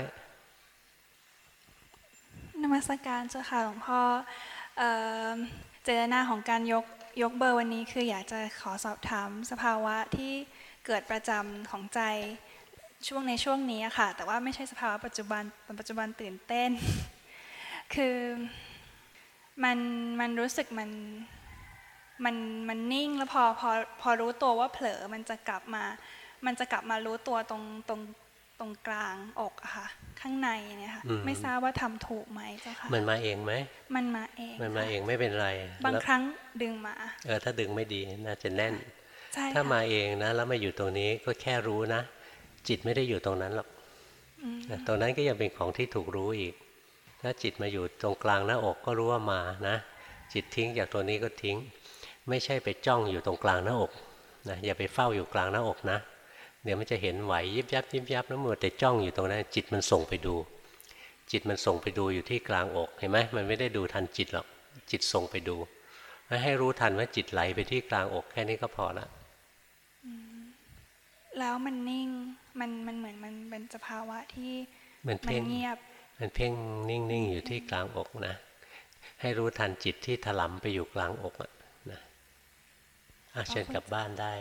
นมัสการเจ้าค่ะหลวงพ่อเอ่อเจตนาของการยก ยกเบอร์วันนี้คืออยากจะขอสอบถามสภาวะที่เกิดประจำของใจช่วงในช่วงนี้ค่ะ แต่ว่าไม่ใช่สภาวะปัจจุบันแต่ปัจจุบันตื่นเต้น คือมันมันรู้สึกมันมันมันนิ่งแล้วพอพอพอรู้ตัวว่าเผลอมันจะกลับมา มันจะกลับมารู้ตัวตรงตรง ตรงกลางอกอะค่ะ ข้างในเนี่ยค่ะอืมไม่ทราบว่าทำถูกไหมเจ้าค่ะ มันมาเองไหม มันมาเอง มันมาค่ะเองไม่เป็นไร บางแล้วครั้งดึงมา เออถ้าดึงไม่ดีน่าจะแน่นใช่ถ้าค่ะมาเองนะแล้วมาอยู่ตรงนี้ก็แค่รู้นะ จิตไม่ได้อยู่ตรงนั้นหรอกอืมนะตรงนั้นก็ยังเป็นของที่ถูกรู้อีก ถ้าจิตมาอยู่ตรงกลางหน้าอกก็รู้ว่ามานะ จิตทิ้งจากตัวนี้ก็ทิ้ง ไม่ใช่ไปจ้องอยู่ตรงกลางหน้าอกนะอย่าไปเฝ้าอยู่กลางหน้าอกนะ เดี๋ยวมันจะเห็นไหวยิบยับยิบยับแล้วมัวแต่จ้องอยู่ตรงนั้น จิตมันส่งไปดู จิตมันส่งไปดูอยู่ที่กลางอกเห็นไหมมันไม่ได้ดูทันจิตหรอกจิตส่งไปดูให้รู้ทันว่าจิตไหลไปที่กลางอกแค่นี้ก็พอละแล้วมันนิ่งมันมันเหมือนมันเป็นสภาวะที่มันเพ่งเงียบ มันเพ่งนิ่งๆอยู่ที่กลางอกนะให้รู้ทันจิตที่ถลำไปอยู่กลางอกอะนะอะเชิญกลับบ้านได้